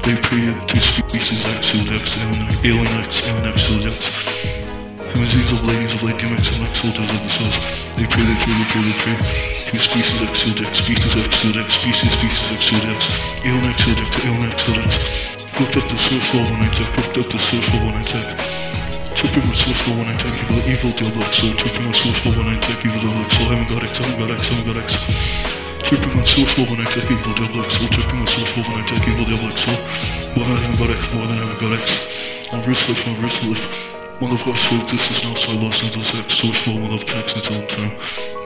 They created two species, Axial X and Alien X and Axial X. Heaven is easily angel like DMX and X soldiers of the stars. They created three, they created three. Two species, Axial X, species, Axial X, species, species, Axial X. Alien Axial X, Alien Axial X. Hooked up the social one attack, hooked up the social one attack. Tipping myself for one and thank you the evil deal box. So tipping myself for one and thank you for the box. So I haven't got X, I haven't got X, I haven't got X. Tipping myself for one and thank you for the box. So tipping myself for one and thank you for the box. So one and I haven't got X, one and I haven't got X. I'm ruthless, I'm ruthless. One of us folk, this is not so lost into sex, source for one of text, it's on time.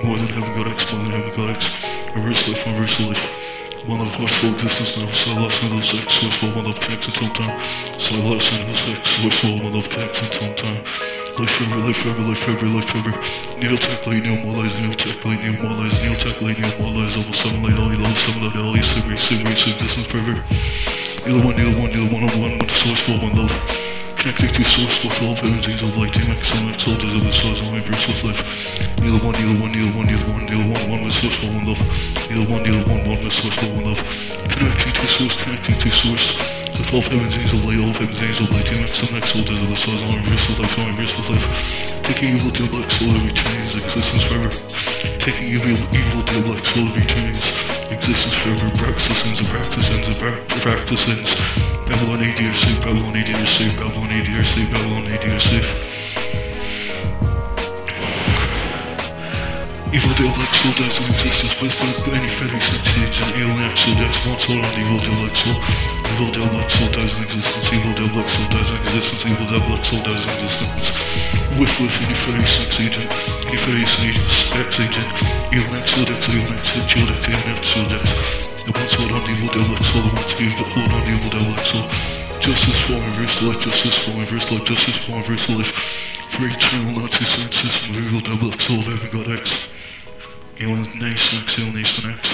More than haven't got X, more than haven't got X. I'm ruthless, I'm ruthless. One of my full now. so I lost my love sex with all my love packs until time. So I lost my love sex with all my love packs until time. Life forever, life forever, life forever, life forever. Neil tech light, Neil more lies, Neil tech light, Neil more lies, Neil tech light, Neil more lies. Almost seven light, all you love, seven light, all you see, sleep, sleep, sleep, distance forever. Neil one, Neil one, Neil one on one, with the source for one love. Tactic source for Film Heavens Angels Light Team Excellent Soldiers of the Stars and Universe with Life Neil 1, Neil 1, Neil 1, Neil 1, Neil 1, 1 with for 1 Love Neil 1, Neil 1, 1 with for 1 Love Connecting to Source, connecting to Source With all Heavens Angels Light, all Heavens Angels Light Team Excellent Soldiers of the Stars and Universe with Life, Universe with Life Taking evil to black soul every change existence forever Taking evil, evil to black soul every change existence forever practicing the practicing the practicing Babylon ADRC, Babylon ADRC, Babylon ADRC, safe, Babylon ADR safe. Evil Deluxe will die from With without any fetish exceeds and alien accidents, not so on Evil Deluxe will. Evil Deluxe will die from existence, Evil Deluxe does not exist. existence, Evil Deluxe will die from existence. With with any fetish exceeds and Increasingly, excited, illness, illness, illness, children, illness, illness. The ones hold on evil, the ones hold on evil, hold on evil, the ones hold. Justice for reverse life, justice for reverse life, justice for reverse life. Free true Nazi senses, evil, double X, all heaven got X. Illness, nation X, illness, and X.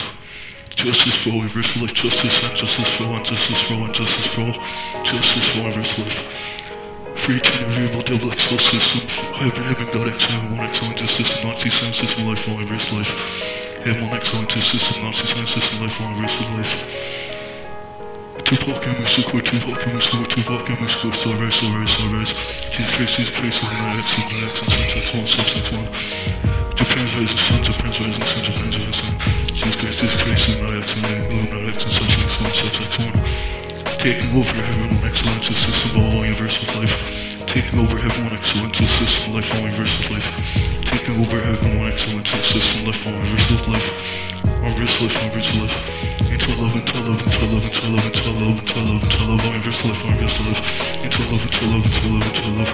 Justice for reverse life, justice and justice for and justice for and justice for all. Justice for reverse life. Free to variable double X whole system, one X, one justice, Nazi science system, life, all, universal life. Heaven, one X, one justice, Nazi science system, life, all, universal life. Tupac and Mystical, Tupac and Mystical, Tupac and Mystical, Star Rise, Star Rise, Star Rise. Jesus Christ, Jesus Christ, Illuminati X, Illuminati X, and Subsex 1, Subsex 1. Japan's rising sun, Japan's rising sun, Japan's rising sun. Jesus Christ, Jesus Christ, Illuminati X, Illuminati X, and Subsex 1, Subsex 1. Taking over heaven, one excellence, the system of all universal life. Taking over heaven, one excellence, the system of life, all universal life. Taking over heaven, one excellence, the system of life, all universal life. Our universal life, our universal life. Into love, into love, into love, into love, into love, into love, into love, our universal life, our universal life. Into love, into love, into love, into love.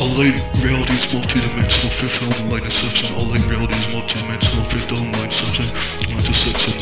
All light reality is multi-dimensional, fifth element light inception. All light reality is multi-dimensional, fifth element light inception. Light to sex,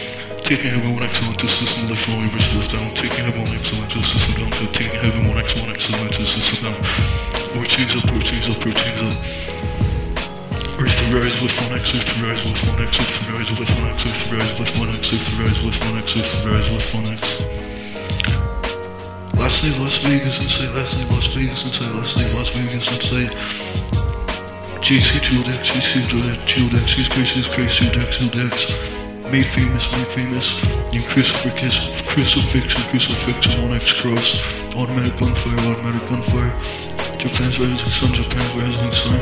Taking heaven one excellent system life from universal down. Taking heaven one excellent system down. So taking heaven one excellent excellent system down. Or change up, or change up, or change up. Earth to rise with one X, Earth to rise with one X, Earth to rise with one X, Earth to rise with one X, Earth to rise with one X, Earth to rise with one X. Last night Las Vegas inside, last night Las Vegas inside, last night Las Vegas inside. JC Jewel Dex, JC Jewel Dex, Jewel Dex, she's crazy, she's crazy, Dex, Dex. Made famous, made famous. You crucifix, crucifixion, crucifixion, one X cross. Automatic gunfire, automatic gunfire. Japan's rising sun, Japan's rising sun.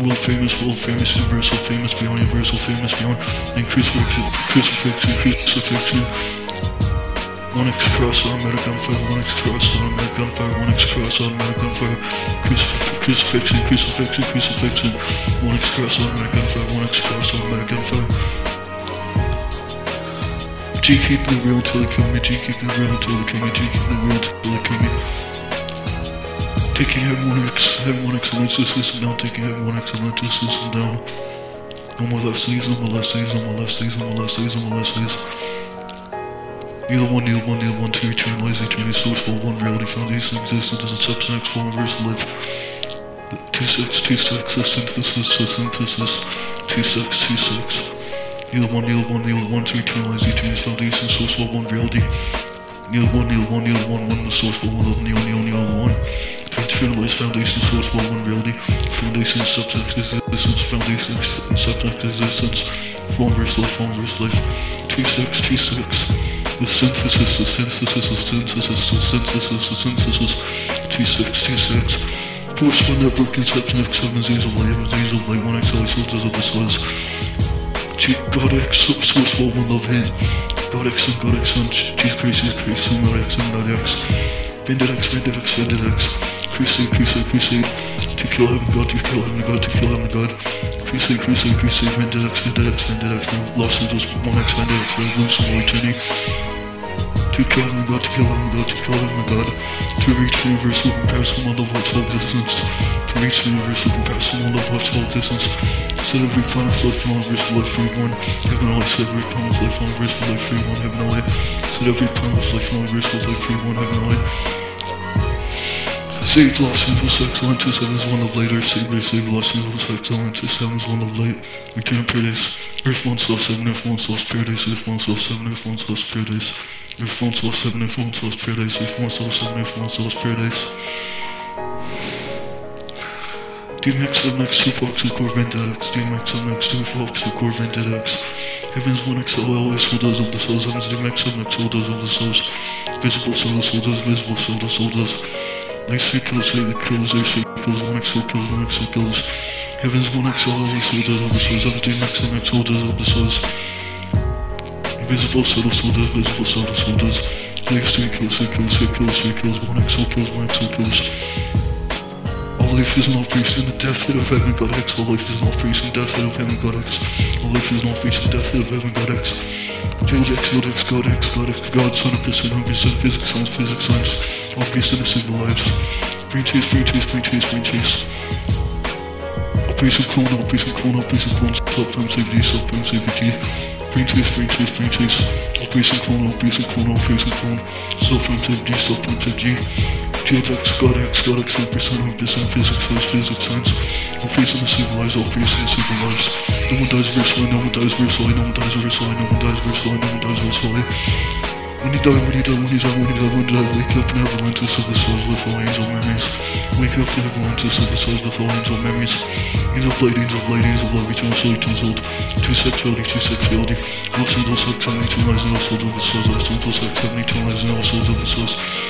World famous, world famous, universal famous, beyond universal famous, beyond. And crucifixion, crucifixion, crucifixion. One X cross, automatic gunfire, one X cross, automatic gunfire, one X cross, automatic gunfire. Crucif- crucifixion, crucifixion, crucifixion. One X cross, automatic gunfire, one X cross, automatic gunfire. G keep it real till they kill me, G keep it real till they kill me, G keep it real till they kill me. Taking heaven one X, heaven one X Atlantis system down, taking heaven one X Atlantis system down. No more left seas, no more left seas, no more left seas, no more left seas, no more left seas. Neither one, neither one, neither one, two, eternal lazy, eternity, source, full, one reality, foundation, existence, as a substance, form, universal life. Two six, two six, synthesis, synthesis, two six, two six. Neither one, neither one, neither one, two, eternal lazy, foundation, source, full, one reality. Neither one, neither one, neither one, one, the source, one, love, neither, neither, neither one. Internalized foundation, source, full, one reality. Foundation, substance, existence, foundation, substance, existence. Form, verse, life, form, verse, life. Two six, two six. The synthesis, the synthesis, the synthesis, the synthesis, the synthesis. Two six, two six. Force one network conception X seven Z's of light, Z's of light, one X L soldiers of the source. G God X sub source for one love hand. God X and God X and Jesus Christ, Jesus Christ, and God X and God X. Vended X, Vended X, Vended X. Crusade, Crusade, Crusade. To kill heaven, God, to kill heaven, God, to kill heaven, God. Crusade, Crusade, Crusade, Vended X, Vended X, Vended X. Los Angeles, one X, Vended X, Revolution, Eternity. To kill heaven, God, to kill heaven, God, to kill heaven, God. To reach the universal comparison of what's all distance. To reach the universal comparison of what's all distance. Set every planet's life on universal life free one. Heaven set every planet's life on universal life free one. Heaven all set every planet's life on universal life free one. Heaven all Save Los Angeles Excellentis, Heaven's one of later. Save me, save Los Angeles Excellentis, Heaven's one of late. Return Paradise. Earth one soul seven, Earth one soul Paradise, Earth one soul seven, Earth one soul Paradise. Earth one soul seven, Earth one soul Paradise, Earth one soul seven, Earth one soul Paradise. DMX, MX, 2 Fox, 2 Core Vendetta X, DMX, MX, 2 Fox, 2 Core Vendetta X. Heavens 1 XL, always soldiers of the souls, Heavens DMX, MX, soldiers of the souls. Visible soldiers, soldiers, visible soldiers, soldiers. Nice three kills, eight kills, eight three kills, 1 XL kills, 1 XL kills. Heavens 1 XL, always soldiers of the souls, Heavens DMX, MX, soldiers of the souls. Invisible soldiers, soldiers, visible soldiers, soldiers. Nice three kills, three kills, three kills, three kills, 1 XL kills, 1 XL kills life is not free. So the death that of heaven got X. All life is not peace and death that of heaven got X. All life is not peace and death that of heaven got X. Change X, God X, God X, God X, God, son of percent, hundred percent, physics, science, physics, science, all peace and the single lives. Brain chase, brain chase, brain chase, brain chase. All peace and clone, all peace and clone, all peace and clone, sub-prime safety, sub-prime safety. Brain chase, brain chase, brain chase. All peace and clone, all peace and clone, all peace and clone, sub-prime safety, sub-prime safety. GX, God X, God X, 100%, 100% physics, science, physics, science. All facing civilized, the civilized. No one dies versely, no one dies no one dies versely, no one dies no one dies versely. When you die, when you die, when you die, when you die, when you die, wake up and have Atlantis of the souls with all angel memories. Wake up and have Atlantis of the souls with all angel memories. Angel light, angel light, angel love, eternal soul, eternal soul. Two sexuality, two sexuality. All single sex, seven, two lives, and all souls of the souls. All single sex, seven, two lives, and all souls of the souls.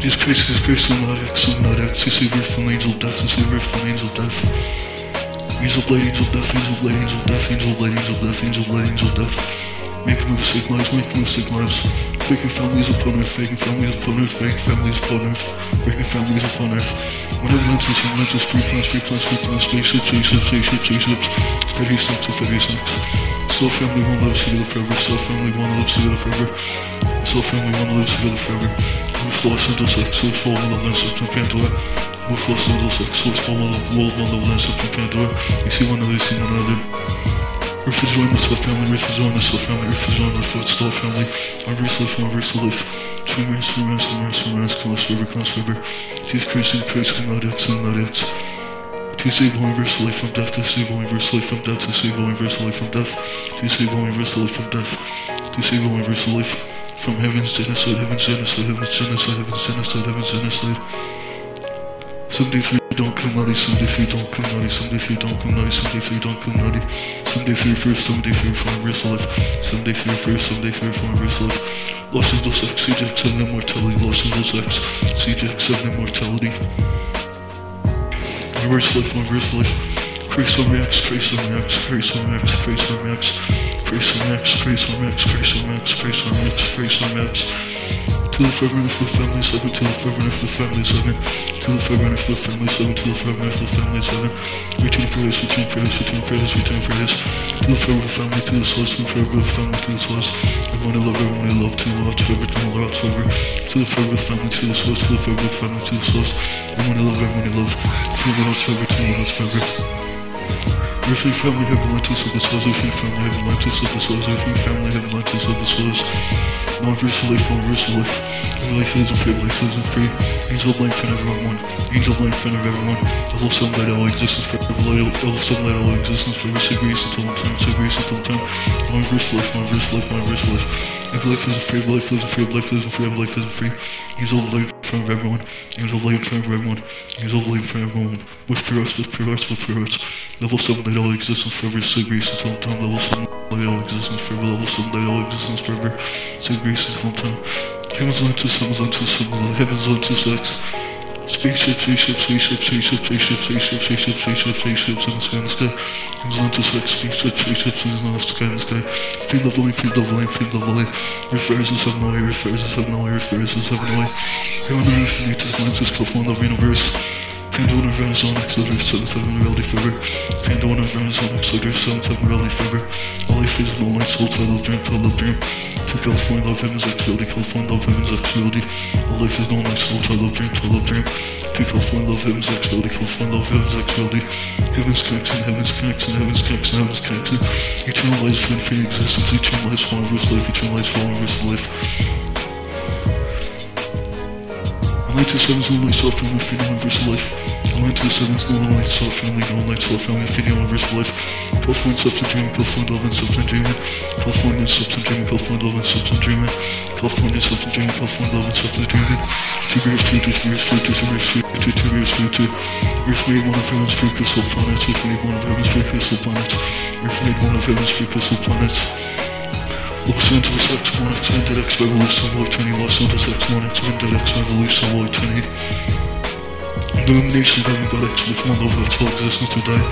This place is cursed, I'm not X, I'm not See This is birth from angel death, this is birth from angel death. Angel blade, angel death, angel blade, angel death, angel blade, angel death, angel blade, angel death. Make moves, sick lives, make moves, sick lives. Faking families upon earth, faking families upon earth, faking families upon earth, faking families upon earth. Whenever I'm switching lenses, three plans, three plans, three plans, spaceships, spaceships, spaceships, spaceships, steady sticks to steady sticks. Soul family, one love, city of forever, soul family, one love, together forever, soul family, one love, together forever. O força do sexo forma da lança do cantor. O força do sexo forma da lança do cantor. E see one another, see one another. Earth is one with the family, Earth is one with the family, Earth is one with the still family. I verse life, I verse life. Two rings, two rings, two rings, two rings, come on, server, come on, server. Jesus Christ, Jesus come out, To save verse life from death, to save verse life from death, to save verse life from death, to save verse life from death, to save verse life from heaven's genocide, heaven's genocide, heaven's genocide, heaven's genocide, heaven's genocide. Someday three don't come naughty, someday three don't come naughty, someday three don't come naughty, someday three don't come naughty. Someday first, someday three for verse life, someday three first, someday three for verse life. Los Angeles X, CJX 7 immortality, Los Angeles X, CJX 7 immortality. Reverse life, reverse life. Trace on Max, trace on Max, trace on Max, trace on Max, Freesome face Freesome X, face X, Freesome face Freesome X. To the Fervent of the Family 7, to the Fervent of the Family 7, to the Fervent of the Family 7, to the Fervent of the Family 7. Return Fearless, return Fearless, return Fearless, return Fearless. To the favorite of the Family, to the Source, to the Fervent Family, to the Source. Everyone I love, everyone I love, to the Lord, forever, to the Lord, forever. To the favorite of the Family, to the Source, to the Fervent Family, to the Source. Everyone I love, everyone I love, to the Lord, forever, to the Lord, forever. Earthly family have the light to the stars, earthly family have the light to the stars, earthly family have the light to the. One verse life, one verse life. Every life isn't free, life isn't free. Angel life and everyone. Angel life and everyone. I will sunlight all existence forever. I will sunlight all existence forever. Say grace until time, say grace until time. One verse life, one verse life, one verse life. Every life isn't free, life isn't every life isn't free, life isn't free. Angel light in front of everyone. Angel light in front of everyone. Angel light in front of everyone. With pure hearts, with pure hearts, with pure hearts. Level 7 light all existence forever. Say grace until time. Level 7 light all existence forever. Level 7 light all existence forever. Say grace until time. Heaven's line to heaven's line to heaven's heaven's line to sex. Spaceship, spaceship, spaceship, spaceship, spaceship, spaceship, spaceship, spaceship, sky, sky. Heaven's sex, spaceship, spaceships in the sky, sky. Feed feed feed heaven away, heaven away, heaven away. Heaven earth, universe. Phantom of Rose on X Letter 77 Reality Fever. Phantom of Rose on X Letter 77 Reality Fever. All I life is no life, soul love dream, I love, dream. To California, love heaven's X Reality. California, love heaven's X Reality. All life is no life, soul love dream, I love, dream. To California, love heaven's X Reality. California, love heaven's X Reality. Heaven's connection, heaven's connection, heaven's connection, heaven's connection. Eternal life, infinite existence, eternal life, forever's life, eternal life, forever's life. I like to satisfy myself from the freedom of this life. 127 school, don't like soul family, don't like soul family, feeding on risk life. Plus one substance dreaming, plus one love and substance dreaming. Plus one is substance dreaming, plus one love and substance dreaming. Plus one is substance dreaming, plus one love and substance dreaming. Two bears, two, two bears, two, two, two bears, two, two, two bears, two, two. Earth made one of heaven's free crystal planets, Earth made one of heaven's free crystal planets. Earth made one of heaven's free crystal planets. Los Angeles X1X ended X by Luis and Lloyd Trinity, Los Angeles X1X ended X by Luis and Lloyd Trinity. Illumination of heaven God X with one love X full existence to die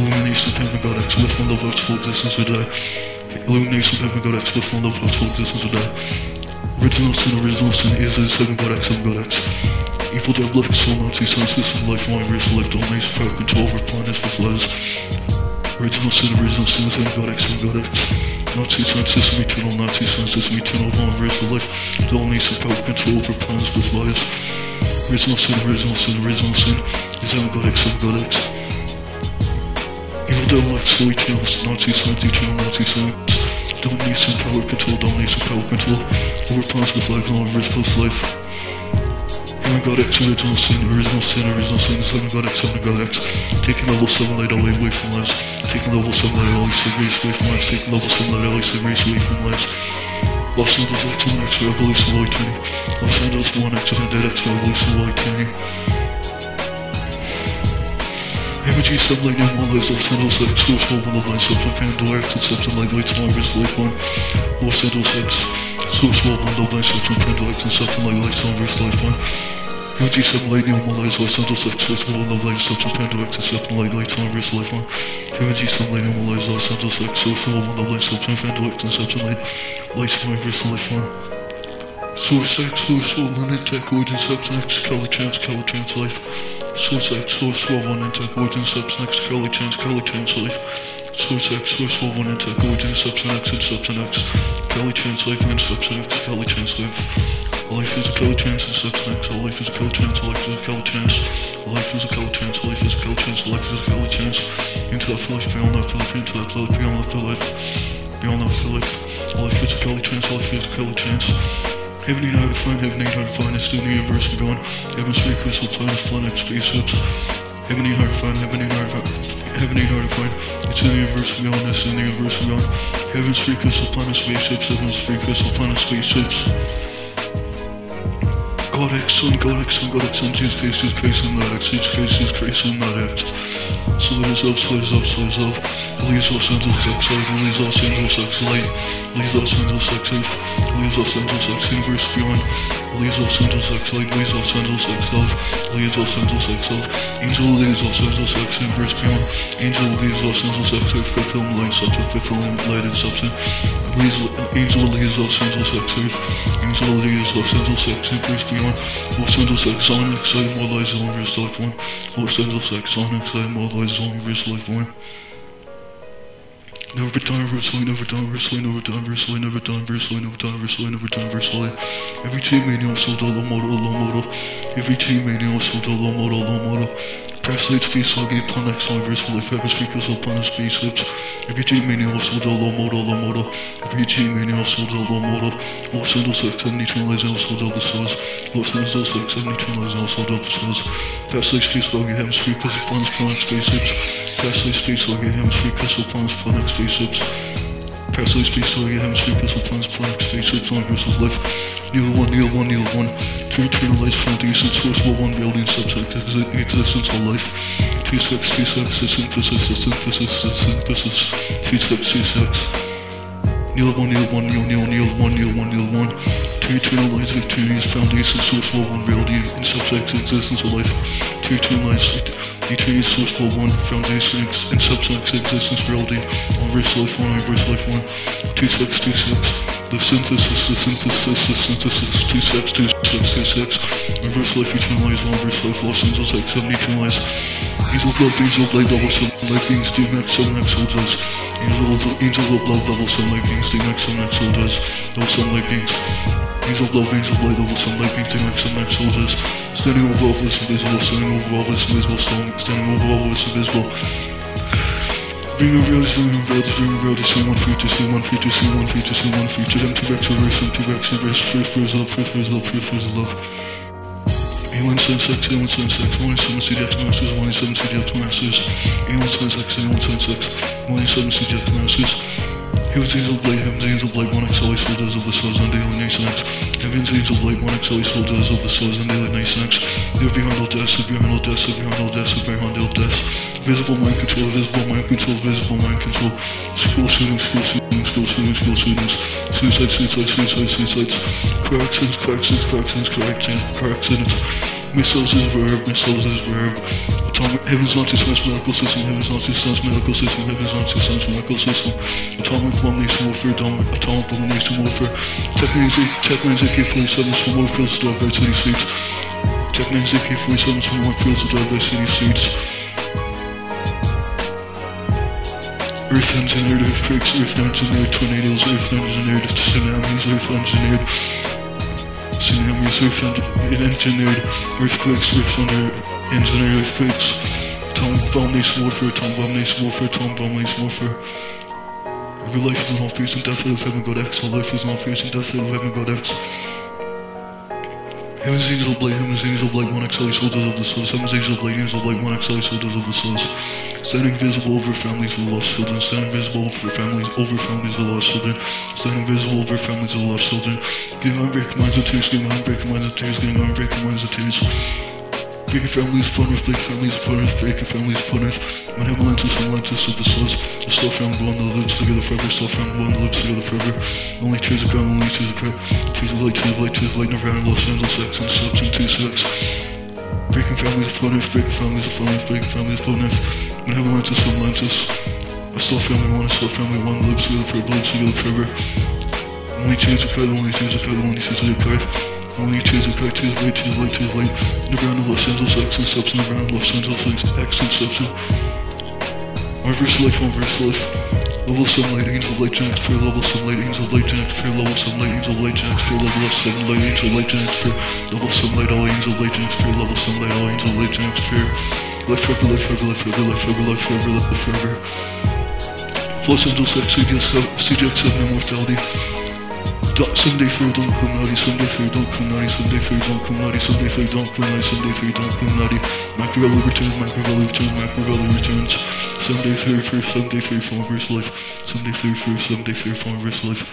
Illumination heaven God X with one love X full existence to die Illumination heaven God X with one love X full existence to Original sin, original sin is is heaven God X, heaven God X Evil dead left soul Nazi sun system life line race life domination power control over planets with lies Original sin, original sin is heaven God X, heaven God X Nazi sun system eternal, Nazi sun system eternal, long race of life, domination, power, control over planets with lies. Original sin, original sin, original sin, is heaven God X, heaven God X. Evil devil X, full eternal, Nazi eternal, Nazi science. Domination, power, control, domination, power, control, over with life, long race post life. Heaven God X, original sin, original sin, original sin, is heaven God X, heaven God X. Taking level 7 light away, away from lives. Taking level 7 light away, away from lives. Taking level 7 light away, away from lives. Los Angeles X1 X Revolution Light 20. Los Angeles 1 X and Dead X Revolution Light 20. Imagery Sublight and One Lives Los Angeles X Source 1 1 of 9 Subject Pandora X Exception Light Lights Marvelous Light 1 Los Angeles X Source 1 1 of 9 Subject Pandora X Exception Light Lights Marvelous Light 1 Imagery Sublight and One Lives Los Angeles X Source 1 1 of 9 Subject Pandora X Exception Light Lights Marvelous Light 1 Imagery Sublight and One Lives Los Angeles X Source 1 1 of 9 Subject Pandora X Exception Light Lights Marvelous Light 1 Source X, Source 1, London Tech, Origin, Substance, Kelly Chance, Kelly Chance Life. Source X, Source 4, 1, Tech, Origin, Substance, Kelly Chance, Kelly Chance Life. Source X, Source 4, 1, Tech, Origin, Substance, and Substance, Kelly Chance Life, and Substance, Kelly Chance Life. Life is a Kelly Chance and Substance, all life is a Kelly Chance, life is a Kelly Chance. Life is a Kelly Chance, life is a Kelly Chance, life is a Kelly Chance. Into afterlife, beyond afterlife, into afterlife, beyond afterlife, beyond afterlife. All life is a Kelly Chance, life is a Kelly Chance. Heaven ain't hard to find, heaven ain't hard to find, it's the universe and beyond. Heaven's three crystal planets, planets, spaceships. Heaven ain't hard to find, heaven ain't hard to find, heaven ain't hard to find. It's in the universe and beyond, it's in the universe and beyond. Heaven's three crystal planets, spaceships, heaven's three crystal planets, spaceships. God X, Son, God X, Son, God X, Son, Jesus Christ, Jesus Christ, and not X, Jesus Christ, Jesus Christ, and not X. Is up, so it is up. Release Los Angeles X, light, release Los Angeles X, light. Release Los Angeles X, life. Release Los Angeles X, universe beyond. Release Los Angeles X, light, release Los Angeles X, love. Release Los Angeles X, love. Angel release Los Angeles X, universe beyond. Angel release Los Angeles X, life, fulfill light, subject, fulfill light and substance. Angel release Los Angeles X, life. Angel release Los Angeles X, universe beyond. Los Angeles X, on X, light, more lies, universe, life one. Los Angeles X, on X, light, more lies, universe, life one. Never die, wrestling, never die, wrestling, never die, wrestling, never die, wrestling, never die, wrestling, never die, wrestling. Every team made you sold low model, low model. Every team made you sold low model, low model. Press space, I'll get plan X, live, wrestling, life, heaven, speakers, all planet, spaceships. Every team made you sold low model, low model. Every team made you sold low model. Los Angeles X, 72 lies, and sold all the stars. Los Angeles X, 72 lies, and sold all the stars. Press late space, I'll get heaven, speakers, all planet, planet, spaceships. Presley Space Logger Hemisphere Crystal Planets Planet Spaceships Presley Space Logger Hemisphere Crystal Planets Planet Spaceships on Crystal's Life Neil 1, Neil 1, Neil 1 Three eternalized foundation source of one building subject exi- existence of life Two sex, two sex, the synthesis, the synthesis, the synthesis Two sex, two sex Neil 1, Neil 1, Neil, Neil, Neil 1, Neil 1, Neil 1 Two eternalized victorious foundation source of one. Reality and subject existence of life. Two eternalized Eternity source for one, foundation and substance existence reality, on verse life one, on verse life one, two six, two six, the synthesis, the synthesis, the synthesis, two six, two six, two six, on verse life eternalized, on verse life Los Angeles X, seven eternalized, angel of love, angel of light, double seven light beings, DMX, seven X soldiers, angel of, angel of love, double seven light beings, DMX, seven X soldiers, double seven light beings, angel of love, angel of light, double seven light beings, DMX, seven X soldiers, Standing over all this invisible, standing over all this invisible, standing, over all this invisible. Bring of reality, bring of reality, bring of reality, see one future, see one future, see one future, see one future, empty to verse, empty to verse, first verse love, first verse love, first verse love. A176, A176, 107 CDF 906, 107 CDF 906, A176, A176, 107 CDF 906. Heavens angels of light, heavens angels of light, one always soldiers of the souls and daily nation X. Heavens angels of light, one always soldiers of the souls and daily nation X. Live behind all deaths, live behind all deaths, live behind all deaths, live behind all deaths. Visible mind control, visible mind control, visible mind control. School shootings, school shootings, school shootings, school shootings. Suicide, suicide, suicide, suicides. Car accidents, car accidents, car accidents, car accidents, car accidents. Is verb, is verb. Atomic, heaven's not science medical system, heaven's not science medical system, heaven's not science medical system. Atomic to warfare, atomic, atomic to warfare. Tech-9's Tech-9's AK-47s from Warfields to Dark City Streets. Tech-9's AK-47s from Warfields to Dark City Streets. Earth engineered earthquakes, Earth engineered tornadoes, Earth engineered tsunamis, Earth engineered tsunamis, Earth engineered earthquakes, Earth engineered earthquakes. Bomb needs warfare, bomb needs warfare, bomb needs warfare. Every life is an all fears and death of heaven God X, all life is an all fears and death of heaven God X. Heaven's angels of light, heaven's angels of light, one XL soldiers of the souls, heaven's angels of light, angels of light, one XL soldiers of the souls. Standing visible over families of lost children, standing visible over families, over families of lost children, standing visible over families of lost children. Getting minds of tears, getting minds of tears, getting minds of tears. Breaking families upon earth, breaking families upon earth, breaking families upon earth. When Avalantis and Atlantis of the souls, the soul found one that lives together forever, soul found one that lives together forever. Only tears of God, only tears of God. Tears of light, tears of light, tears of light, never in Los Angeles, X and subs and two sex. Breaking families upon earth, breaking families upon earth, breaking families upon earth. When Avalantis and Atlantis, a soul family one, a soul family one lives together forever, lives together forever. Only tears of God, only tears of God, only tears of God. Only tears of God, tears of light, tears of light, tears of light. Never in Los Angeles, X and subs, never in Los Angeles, X and subs. Reverse life, reverse life. Level 7 light angel light gen fear, level 7 light angel light gen fear, level 7 light angel light gen fear, level 7 light angel light gen fear, level 7 light all angel light gen fear, level 7 light all angel light gen fear. Life forever, life forever, life forever, life forever. Los Angeles X, CGX 7 immortality. Someday fear don't come naughty, someday fear don't come naughty, someday fear don't come naughty, naughty, someday fear don't come naughty. Machiavelli returns, Machiavelli returns, Machiavelli returns. Someday fear for someday fear for reverse life. Someday fear for someday fear for reverse life.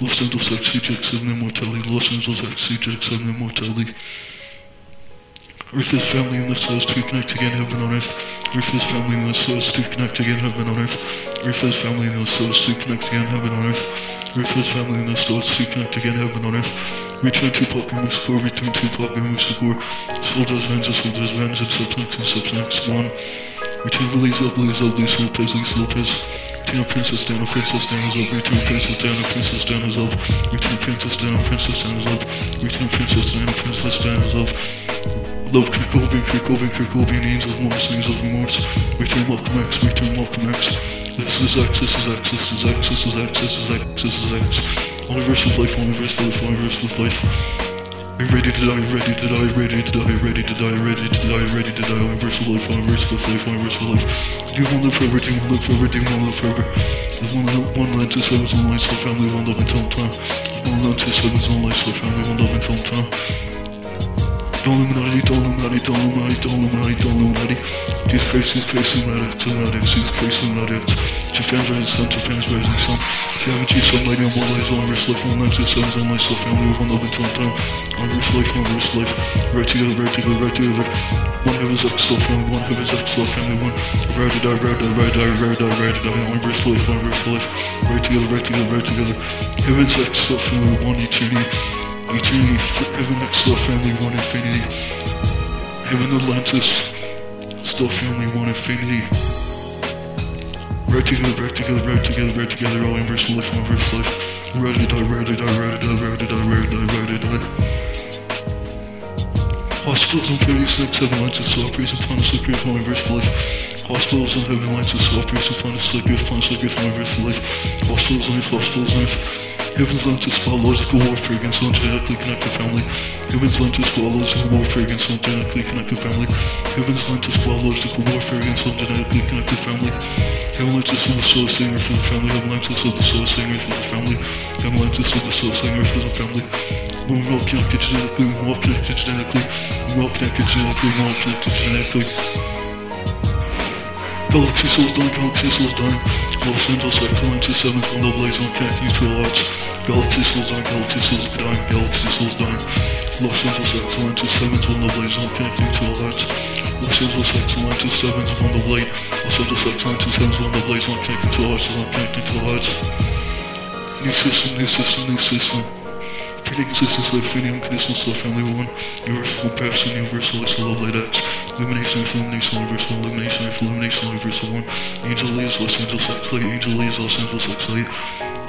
Los Angeles X, CGX 7 immortality, Los Angeles X, CGX 7 immortality. Earth is family and the souls to connect again, heaven on earth. Earth is family and the souls to connect again, heaven on earth. Earth is family and the souls to connect again, heaven on earth. Earth is family and the souls to connect again, heaven on earth. Return to Pop and Core, return to Pop and Core. Soldiers, Vans, Soldiers, Vans, and Substance, and Substance 1. Return Blaze up, Blaze up, Blaze Lopez, Blaze Lopez. Tina Princess Dana, Princess Dana's up. Return Princess Dana, Princess Dana's up. Return Princess Dana, Princess Dana's up. Return Princess Dana, Princess Dana's up. Love Kirk Colby, Kirk Colby, Kirk Colby, Angels, Morse, Angels, Remorse. Return Malcolm X, return Malcolm X. This is X, this is X, this is X, this is X, this is X, this is X. Universe of life, universe of life, universe of life. You ready to die, ready to die, ready to die, ready to die, ready to die, ready to die, universe of life, universe of life, universe of life. Do you want to live forever, do you want to live forever, do you want to live forever? One, one land to seven, one life, so family, one love until time. One land to seven, one family, one love until time. Illuminati, Illuminati, Illuminati, Illuminati, Illuminati. Jesus Christ, Jesus Christ, Illuminati, Jesus Christ, Illuminati. Japan's rising sun, Japan's rising sun. G, sunlight, and one lies on verse life, one life, two sevens, life, so family, with one love until time. On verse life, on verse life. Right together, right together, right together. One heaven's up, slow family, one heaven's up, slow family, one. Ride to die, ride to die, ride to die, ride to die, ride to die. On verse life, on verse life. Right together, right together, right together. Heaven's up, slow family, one eternity. Eternity, heaven, slow family, one infinity. Heaven Atlantis, still family, one infinity. Right together, right together, right together, right together, all inverse life, one verse life. Ready to die, ready to die, ready to die, ready to die, ready to die, ready to die. Hospitals and 36, heaven lights of celebrates upon us, like upon inverse life. Hospitals and heaven lights of celebrates upon us, like upon us, like upon inverse life. Hospitals life, hospitals life. Heaven's Atlantis biological warfare against genetically connected family. Heaven's Atlantis biological warfare against genetically connected family. Heaven's Atlantis biological warfare against genetically connected family. Atlantis of the soul singer for the family. Atlantis of the soul singer for the family. Atlantis of the soul singer for the family. We're all connected genetically, we're all connected genetically, we're all connected genetically, we're all connected genetically. Galaxy souls dying, galaxy souls dying. Los Angeles to seventh on the blaze on cat neutral arts. Galaxy souls on galaxy souls dying, galaxy souls dying. Los Angeles to seventh on the blaze on cat neutral arts. Los Angeles to seventh on the blade. Los Angeles to seventh on the blaze on cat neutral arts on cat neutral arts. New system, new system, new system. Pretty existence of unconditional self, family one. Universal comparison, universal, it's love, light X. Illumination, illumination, universal, illumination, illumination, universal one. Angel Leaves, Los Angeles X light. Angel Leaves, Los Angeles X light.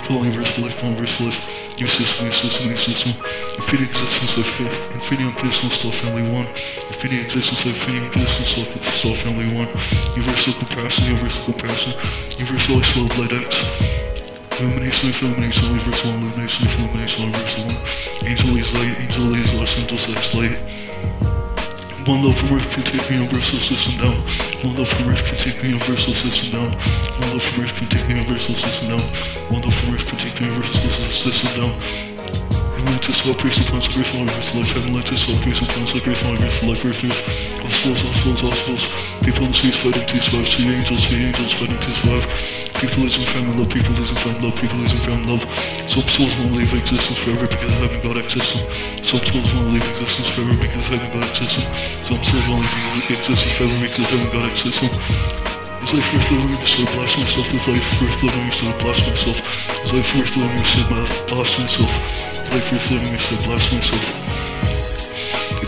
Full universal life, full universal life. New system, new system, new system. Infinity existence of infinity, unconditional self, family one. Infinity existence of infinity, unconditional self, self, family one. Universal comparison, universal comparison. Universal, it's love, light X. Illumination, illumination, universal, illumination, illumination, universal. Angel is light, angel is Los Angeles X light. One love from Earth can take the universal system down. One love from Earth can take the universal system down. One love from Earth can take the universal system down. One love from Earth can take the universal system down. Atlantis, all praise upon sacrifice, all universal life. Atlantis, all praise upon sacrifice, all universal life. Is all souls, all souls. People in the seas fighting to survive. See angels, see angels fighting to survive. People losing family love, people losing family love, people losing family love. Some souls won't leave existence forever because heaven God exists them. Some souls won't leave existence forever because heaven God exists them. Some souls won't leave existence forever because heaven God exists them. As I first living me, so blast myself. As I first living me, so blast myself. As I first living me, so blast myself. As I first living me, so blast myself.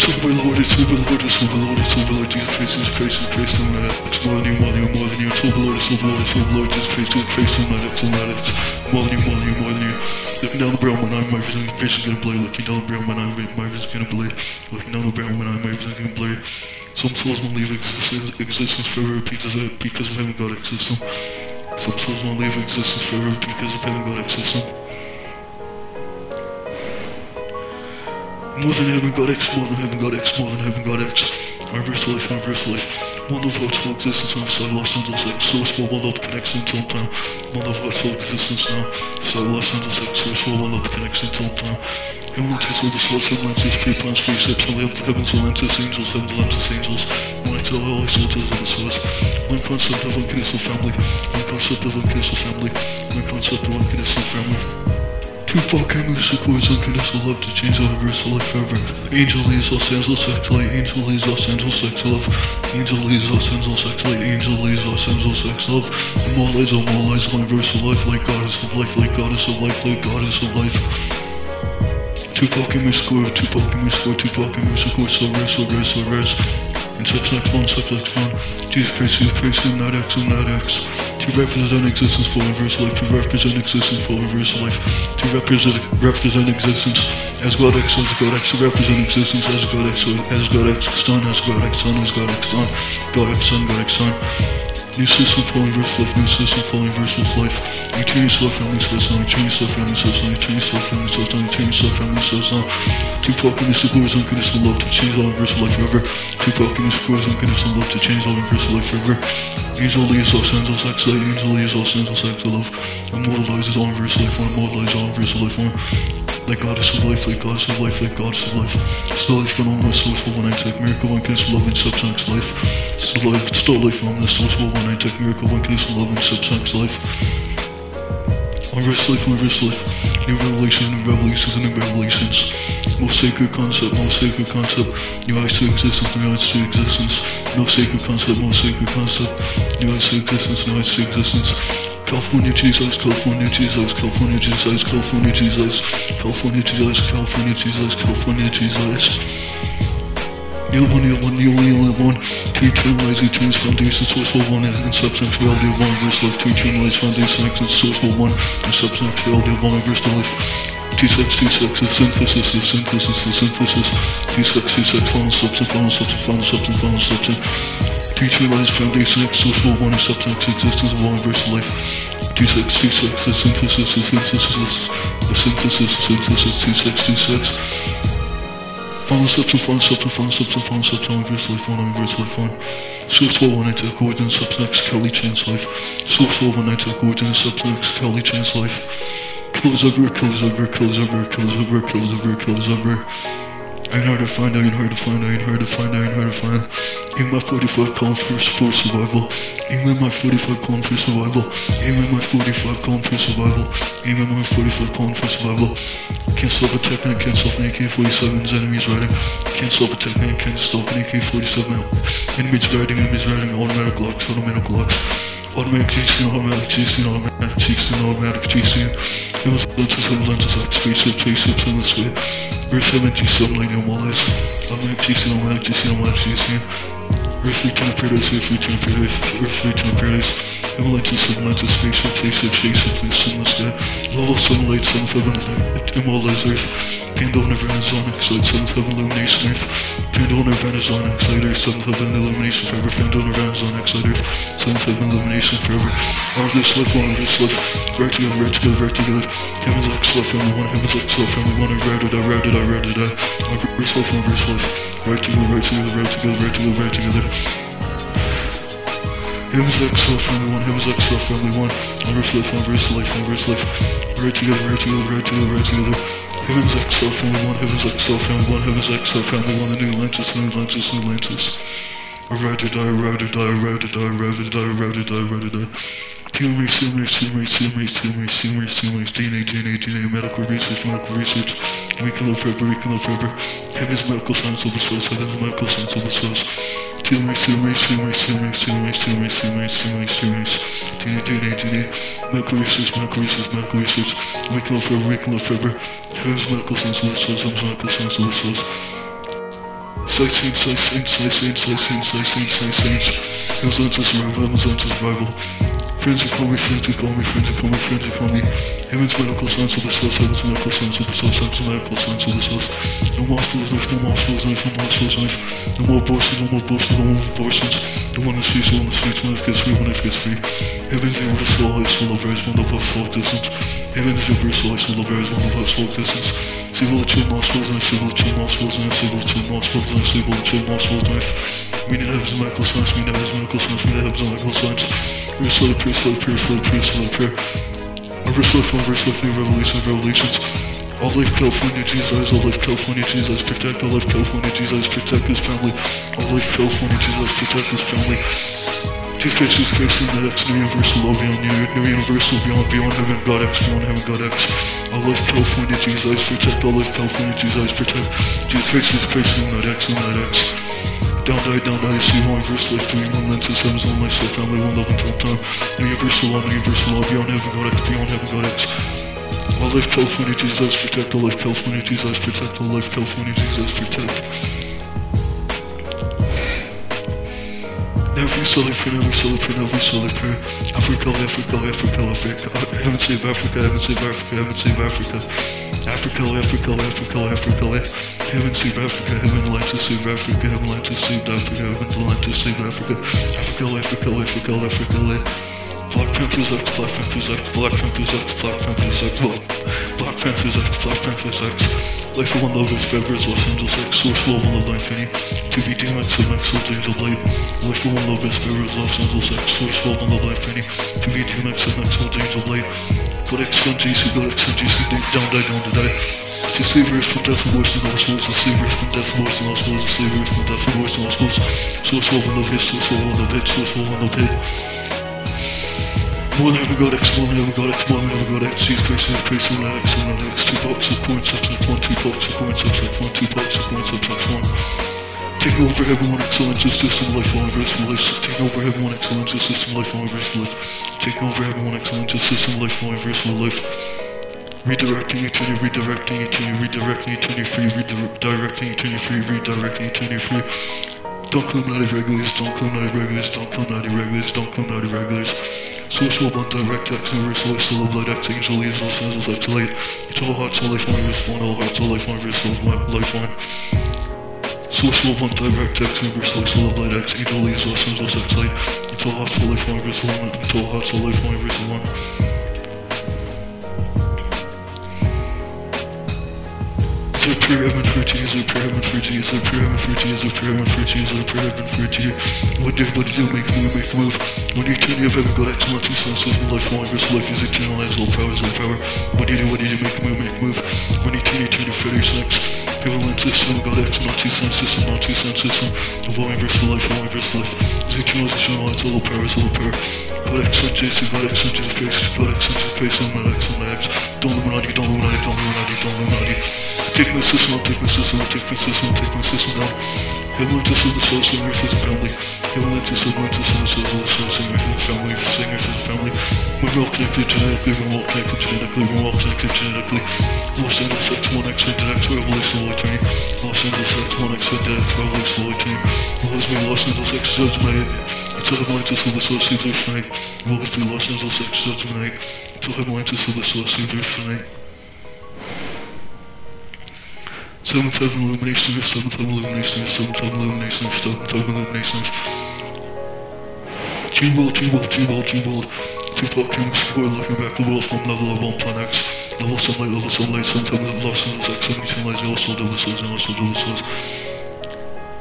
It's over Lord, it's over Lord, it's over Lord, it's over Lord, Jesus Christ, Jesus Christ, Jesus Christ, and that. It's more than you, more than you, more than you. It's over Lord, it's over Lord, it's over Lord, Jesus Christ, Jesus Christ, and that. It's and that. It's more than you, more than you, more than you. Looking down the brown when I'm my vision, vision gonna blur. Looking down the brown when I'm my vision gonna blur. Looking down the brown when I'm my vision gonna blur. Some souls won't leave existence, existence forever because of because of having God existence. Some souls won't leave existence forever because of having God existence. More than heaven God X, more than heaven God X, more than heaven God X. My Reverse life, my reverse life. One of hearts full existence on side Los Angeles X, source for one of connection until time. One of hearts full existence now. Side Los Angeles X, source for one of connection until time. Atlantis, all the source, Atlantis, three plans, three steps, and heavens, Atlantis, angels, heavens, Atlantis, angels. One tell all soldiers of the source. One concept of unconditional family. One concept of unconditional family. One concept of unconditional family. Tupac and Musical is unconditional love to change the universal life forever. Angel Lee's Los Angeles Sex Light, Angel Lee's Los Angeles Sex Love, Angel Lee's Los Angeles Sex Light, Angel Lee's Los Angeles Sex Love. Immortalize, immortalize, universal life, like goddess of life, like goddess of life, like goddess of life. Tupac and Musical, Tupac and Musical, Tupac and Musical, so rare, so rare, so rare. And subsex one, subsex one. Jesus Christ, Jesus Christ, I'm not X, I'm not X. To represent existence for universal life, to represent existence for universal life, to represent represent existence as God X, as God X, to represent existence as God X, as God X Son, as God X Son, as God X Son, God X Son, God X Son. New system for universal life, new system for universal life. You change yourself, family says now, you change yourself, family says now, you change yourself, family says now, you change yourself, says now. Tupac and Mr. Gore is unconditional love to change all universal life forever. Tupac and Mr. Gore is unconditional love to change all universal life forever. Angel Lee is Los Angeles X Light, Angel Lee is Los Angeles X Love. Immortalizes all universal life form, immortalizes all universal life form. Like goddess of life, like goddess of life, like goddess of life. Still life phenomenal, sourceful one tech miracle, unconditional love and subsex life. Still life, still life phenomenal, sourceful one tech miracle, unconditional love and subsex life. Universal life, universal life. New revelations, new revelations, new revelations. Most sacred concept, most sacred concept. New eyes to existence, new eyes to existence. No sacred concept, most sacred concept. New eyes to existence, new eyes to existence. California Jesus, California Jesus, California Jesus, California Jesus, California Jesus, California Jesus, California Jesus. Kneel one, kneel one, kneel, kneel one. Two eternalize, eternal foundation, sourceful one, and substance reality one, verse life. Two eternalize, foundation, action, sourceful one, and substance reality one, verse life. Two sex, two sex, the synthesis, the synthesis, the synthesis. Two sex, two sex, final substance, final substance, final substance, final substance. Two eternalize, foundation, action, sourceful one, substance, existence of one, verse life. Two sex, two sex, the synthesis, the synthesis, the synthesis, the synthesis, two sex, two sex. Final substance, final substance, final substance, final substance, universe life, one universe life, one. Source 419 coordinate substance, Kelly Chance life. Source 419 coordinate substance, Kelly Chance life. Kills over, kills over, kills over, kills over, kills over, kills over. I ain't hard to find, I ain't hard to find, ain't hard to find, ain't hard to find. Aim my 45 calm for, for survival. Aim at my 45 calm for survival. Aim at my 45 calm for survival. Aim at my 45 calm for survival. Can't stop attacking, can't stop an AK-47's enemies riding. Can't stop attacking, can't stop an AK-47 Enemies riding, enemies riding, automatic locks, automatic locks. Automatic G-Scene, automatic G-Scene, automatic G-Scene, automatic G-Scene. It was lenses, it was lenses, like spaceship, spaceships in this Recently, to some like in one life. I'm like to see on life, to see on life, to see. Earthly time paradise, earthly time paradise, earthly time paradase. I'm like to some light, to space, to place, to chase, to place, to the sky. Love, sunlight, sun, seven, immortalized earth. Pandora never ends on, excite, sun, seven, illumination earth. Pandora Nirvana's on Excite Earth, 7th Heaven Illumination Forever. Pandora Nirvana's on Excite Earth, 7th Heaven Illumination Forever. All of this life, all of this life. Right together, right together, right together. Heaven's X life, family one, Heaven's X life, family one. I routed, I routed, I routed, I. My verse life, my verse life. Right together, right together, right together, right together, right together. Heaven's X life, family one, Heaven's X life, family one. My verse life, my verse life, my verse life. Right together, right together, right together, right together. Heaven's XL family one, Heaven's XL family one, Heaven's XL family one, the new Atlantis, new Atlantis, new Atlantis. I ride or die, I ride or die, I ride or die, I ride or die, I ride or die, I ride or die. Telomeres, telomeres, telomeres, telomeres, telomeres, telomeres, telomeres, DNA, DNA, DNA, medical research, medical research. We can live forever, we can live forever. Heaven's medical science the source, heaven's medical science the source. Telomeres, telomeres, telomeres, telomeres, telomeres, telomeres, telomeres, telomeres, telomeres. DNA, DNA, DNA. Medical research, medical research, medical research. We can live forever, we can live forever. Heaven's medical science of the source, heaven's medical science of the source. Sightseeing, sightseeing, sightseeing, sightseeing, sightseeing, sightseeing. Heaven's on to survival, to survival. Friends call me, friends call me, friends call me, friends call me. Heaven's medical science of the source, heaven's medical science of the source, heaven's medical science of the source. No more knife, no more knife, no more knife. No more abortions, no more abortions, no more abortions. No one is so one is free, when life gets free, when life gets free. Heaven's the order, soul, high school, love, rise, one of us, full distance. Heaven is your verse, high school, love, rise, one of us, full distance. Civil two nostrils and civil two nostrils and civil two nostrils and civil two nostrils knife. Meaning heaven's medical science, meaning heaven's medical science, meaning heaven's medical science. Verse life, verse life, verse life, verse life, prayer. Verse life, verse life, new revelation, revelations. All life, California, Jesus, all life, California, Jesus, protect, all life, California, Jesus, protect his family. All life, California, Jesus, protect his family. Christ, Jesus Christ, in the X, the universal love beyond you, the universal beyond, beyond heaven, God X, beyond heaven, God X. All life, California, Jesus, protect, all life, California, Jesus, protect. Jesus Christ, Jesus in that X, in that X. Down die, down die, see one verse life, three, one lenses, heavens, one life, soul, family, one love until time. The universal love, the universal love, beyond heaven, God X, beyond heaven, God X. All life, California, Jesus, protect, all life, California, Jesus, protect, all life, California, Jesus, protect. Every solar prayer, every solar prayer, every solar prayer. Africa, Africa, Africa, Africa. Heaven save Africa, heaven save Africa, heaven save Africa. Africa, Africa, Africa, Africa. Heaven save Africa, heaven light to save Africa, heaven light to save Africa, heaven light to save Africa. Africa, Africa, Africa, Africa. Black Panthers X, Black Panthers X, Black Panthers X, Black Panthers X, Black Panthers X, Black Panthers X. Life of one love is Fevers, Los Angeles X, Source Love, one love, Infinity. TV DMX, MX, Soul Days of Light. Life of one love is Fevers, Los Angeles X, Source Love, one love, Infinity. TV DMX, MX, Soul Days of Light. But X, Gun, GC, God X, and GC, down, die, down, to die. To save us from death and worse than all souls, to save us from death and worse than all souls, to save us from death and worse than all souls. Source Love, one love, hit, Source Love, one love, hit, Source Love, one love, hit. Got X, one never got X, one never got X, Christ, Jesus Christ, one X, one X, two boxes, point substance, one, two boxes, point substance, one, two boxes, point substance, one. Take over everyone, excellence, system, lifelong, verse, life. Take over everyone, excellence, system, lifelong, verse, life. Take over everyone, excellence, system, lifelong, verse, life. Redirecting eternity, redirecting eternity, redirecting eternity free, redirecting eternity free, redirecting eternity free. Don't come out of regulars, don't come out of regulars, don't come out of regulars, don't come out of regulars. Social but direct X, and resource to love light X usually is those senses act light. Each of a heart's a lifeline, wrist one, all hearts a lifeline, wrist of my lifeline. Social but direct X, and resource to love light acts usually is those senses act light. Each of a heart's a lifeline, wrist one, each of a heart's a lifeline, wrist one. so pure, heaven for tea, so pure, heaven for tea, so pure, heaven for tea, so pure, heaven for tea, so pure, heaven for tea. One day, one day, make move, make move. One day, eternity of heaven, God acts my two and says, life, longest life is eternalized, all power is all power. What do One What do you make move, make move. One day, eternity, eternity, Freddy, sex. Heavenland system, God acts not two sense system, my two sense system. Evolving versus life, evolving versus life. Is eternalized, eternalized, all power is all power. God X, and JC, God X, and JC, face, God X, and JC, face, on my X, on my X. Don't Illuminati, don't Illuminati, don't Illuminati, don't Illuminati. Take my system, I'll take my system, I'll take my system, I'll take my system down. Atlantis is the soul singer for the family. Atlantis is the soul, soul singer for the family, singer for the family. We're all connected genetically, we're all connected genetically, we're all connected genetically. Los Angeles X, 1X, X, Revolution, Lloyd Train. Los Angeles X, 1X, X, Revolution, Lloyd Train. Los me Los Angeles Until Atlantis for the soul, Caesar tonight. Welcome to Los Angeles X, Judgment. Until Atlantis for the soul, Caesar tonight. Seventh heaven illumination, seventh heaven illumination, seventh heaven illumination, seventh heaven illumination. G-World, G-World, G-World, G-World. Tupac King, we're looking back the world from level of 1 planet X. Level sunlight, level sunlight, heaven, lost in the X, 17 lights, yellow soul, double souls, yellow soul, double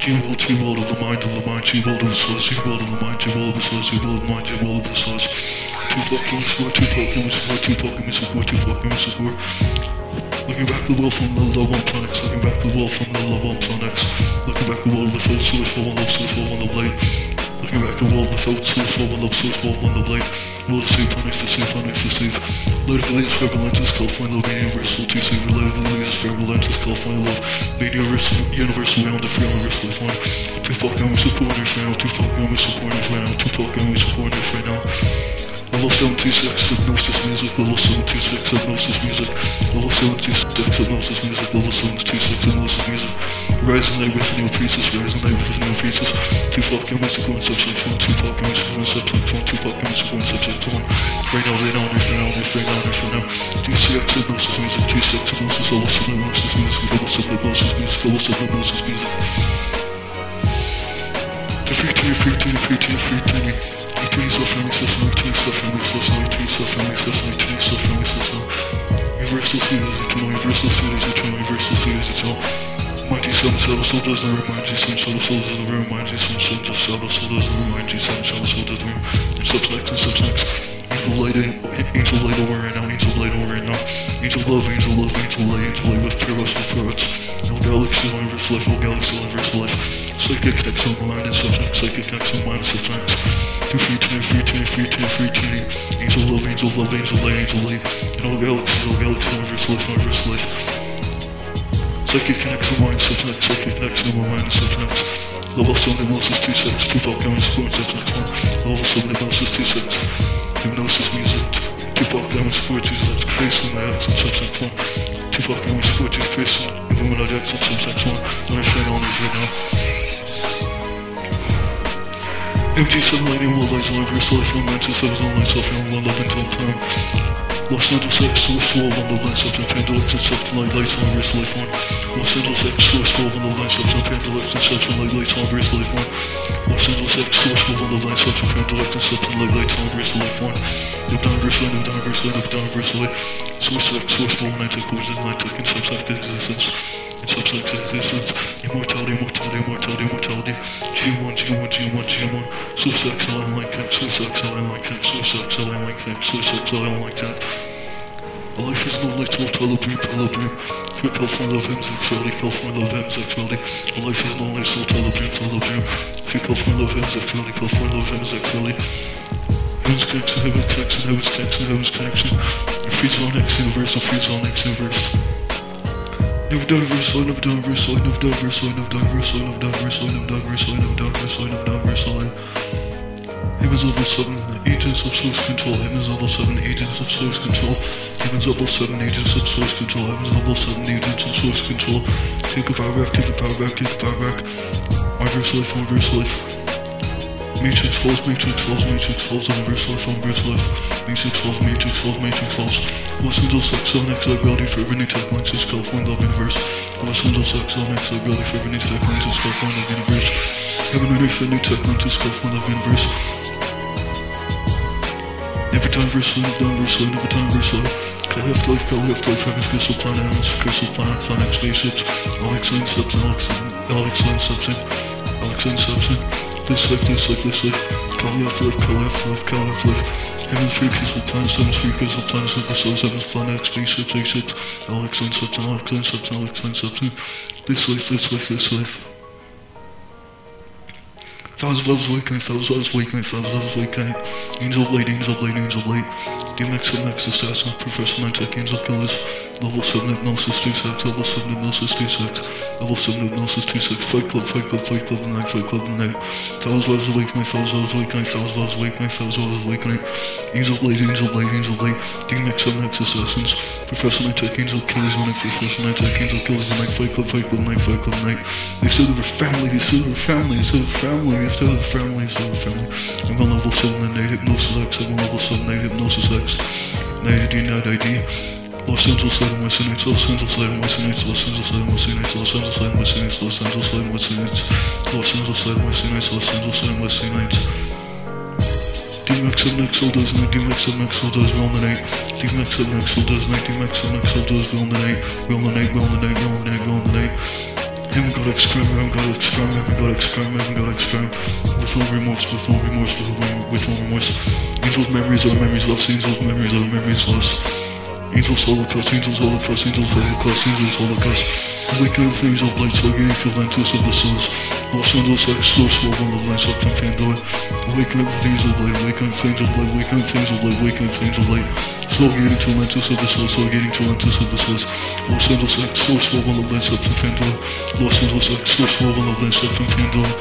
souls. G-World, G-World of the mind, of the mind, G-World of the source, G-World of the mind, G-World of the source, G-World of the mind, G-World of the source. Tupac King, score, Tupac King, score, Tupac King, score, Tupac King, score. Looking back the world from the love on planets, looking back the world from the love on planets, looking back the world without source for one love, source for one love light. Looking back the world without source for one love, source for one love light. To save, planets to save, planets to save. Light of latest forever lenses, California love, universal to save. Light of latest forever lenses, California love. Made universal, beyond the free universal life one. Two fuck and we support it right now, two fuck and we support it right now, two fuck and we support it right now. Level 726 hypnosis music, level 726 hypnosis music, level 726 hypnosis music, level 726 hypnosis music. Rise and night with new pieces, rise and night with new pieces. Two fucking mystical and subject one, two fucking mystical and subject one, two fucking mystical and subject one. Right now, right now, right now, right now, right now. Two CX hypnosis music, two CX hypnosis, level 7 hypnosis music, level 7 hypnosis music, level 7 hypnosis music. The free to free to free to free to of system, trees of family system, trees of family system, trees of family system. Universal series eternal, universal series eternal, universal series eternal. Mighty Sun, Shadow Soul doesn't remind you, Sun, Shadow Soul doesn't remind you, Sun, Shadow Shadow Soul remind you, Sun, Shadow Soul doesn't remind you. And subtext. Angel light, angel light over right now, angel light over right now. Angel love, angel love, angel light, angel light with pure rest, with pure rest. No galaxy, universal life, no galaxy, universal life. Psychic on mind and psychic on mind and subtext. Two free tuning, free tuning, free tuning, free tuning. Angel love, angel love, angel light, angel light. In all galaxies, all galaxies, universe life, universe life. Connection, mind, subtext, psychic connection, mind, and subtext. Level 7 hypnosis 2 6, 2 pop gamma score, subtext 1. Level 7 hypnosis 2 6. Hypnosis music, 2 pop gamma score 2 6. Face on the X and subtext 1. 2 pop gamma score 2 face on Illuminati X and subtext 1. Understand all this right now. MG7 lighting will lights on every life, one man, two sevens, one light, self, and one love until time. Los Angeles X, source 12, one love, light, substance, pandelic, and substance, light, lights on every life, one. Los Angeles X, source 12, one love, light, substance, pandelic, and substance, light, lights on every life, one. Los Angeles X, source 12, one love, light, substance, pandelic, and substance, light, lights on every life, one. Live down, verse light, live down, verse light, live down, verse light. Source X, source 12, one, I take words, and I take in substance, existence. Substance, existence. Immortality, immortality, immortality, immortality. G1, G1, G1, G1. Source X, I like that. Source X, I like that. Source X, I like that. Source X, I like that. Life is no light to tell a dream, a dream. Trip California love him, sexuality, California love him, sexuality. Life is no light to tell a dream, a dream. Trip California love him, sexuality, California love him, sexuality. Heaven's connection, heaven's connection, heaven's connection, heaven's connection. Free zone X universe, free zone X universe. Never done verse, I never done verse, I never done verse, I never done verse, I never done verse, I never done verse, I never done verse, I never done verse, I. Heaven's level 7, agents of source control. Heaven's level 7, agents of source control. Heaven's level 7, agents of source control. Heaven's level 7, agents of source control. Take the power back, take the power back, take the power back. My verse life, my verse life. Matrix falls, Matrix falls, Matrix falls, on verse life, on verse life. Matrix falls, Matrix falls, Matrix falls. Los Angeles X on X ability for every new tech lenses, California love universe. Los Angeles X on X ability for every new tech lenses, California love universe. Heaven ready for new tech lenses, California love universe. Every time verse line, down verse line, every time verse. Call half life, half life, heaven's crystal planet, heaven's crystal planet, planet spaceships. Alex line substance, Alex line substance, Alex line substance this life, this life, this lift, going up lift, go left, lift, go left, lift, heaven's frequency lift, times, heaven's frequency lift, times, lift, so seven's fun, x, d, six, x, six, alex, and seven, alex, and seven, alex, and seven, this lift, this lift, this lift. Thousand levels awakening, thousand levels awakening, thousand levels awakening, angel of light, angel of light, angel of light, DMX, MX, assassin, professor, mentor, angel killers, Level 7 hypnosis 2 sex, level 7 hypnosis 2 sex, level 7 hypnosis 2 sex, fight club, fight club, fight club tonight, fight club tonight. Thousands of us awakening, thousands of us awakening, thousands of us awakening, thousands of us awakening. Angel of light, angel light, angel of light. DMX, MX, assassins, Professor Nine-Tech, angel killers it, Professor Nine-Tech, angel killers tonight, fight club, fight club tonight, fight club tonight. They said they were family, they said they were family, they said they were family, they said they were family, they said they were family. I'm on level 7 and 8, hypnosis X, I'm on level 7 and 8, hypnosis X. Night ID, night ID. Los Angeles Light West Unites, Los Angeles Light West Unites, Los Angeles Light West Unites, Los Angeles Light West Unites, Los Angeles Light West Unites, Los Angeles Light West Unites, Los Angeles Light West Unites. DMX of Next does night, DMX of Next does roll the night, DMX of Next does night, DMX of Next does roll the night, roll the night, roll the night, roll the night, roll the night. Haven't got X-Crime, haven't got X-Crime, haven't got X-Crime, haven't got X-Crime. With all remorse, with all remorse, with with all remorse. Angels' memories are memories lost, angels' memories are memories lost. Angels all across, angels all across, angels all across, angels all across. I wake up phase of lights, I get feel like twist of the suns. Los Angeles, I still slow on the lines, I think Pandora. I wake up things of light, wake up things of light, wake up things of light, wake up things of light. Slow getting to Lentus of the sun, slow getting to Lentus of the sun. Los Angeles, I still slow on the lines, I think Pandora. Los Angeles, I still slow on the lines, I think Pandora.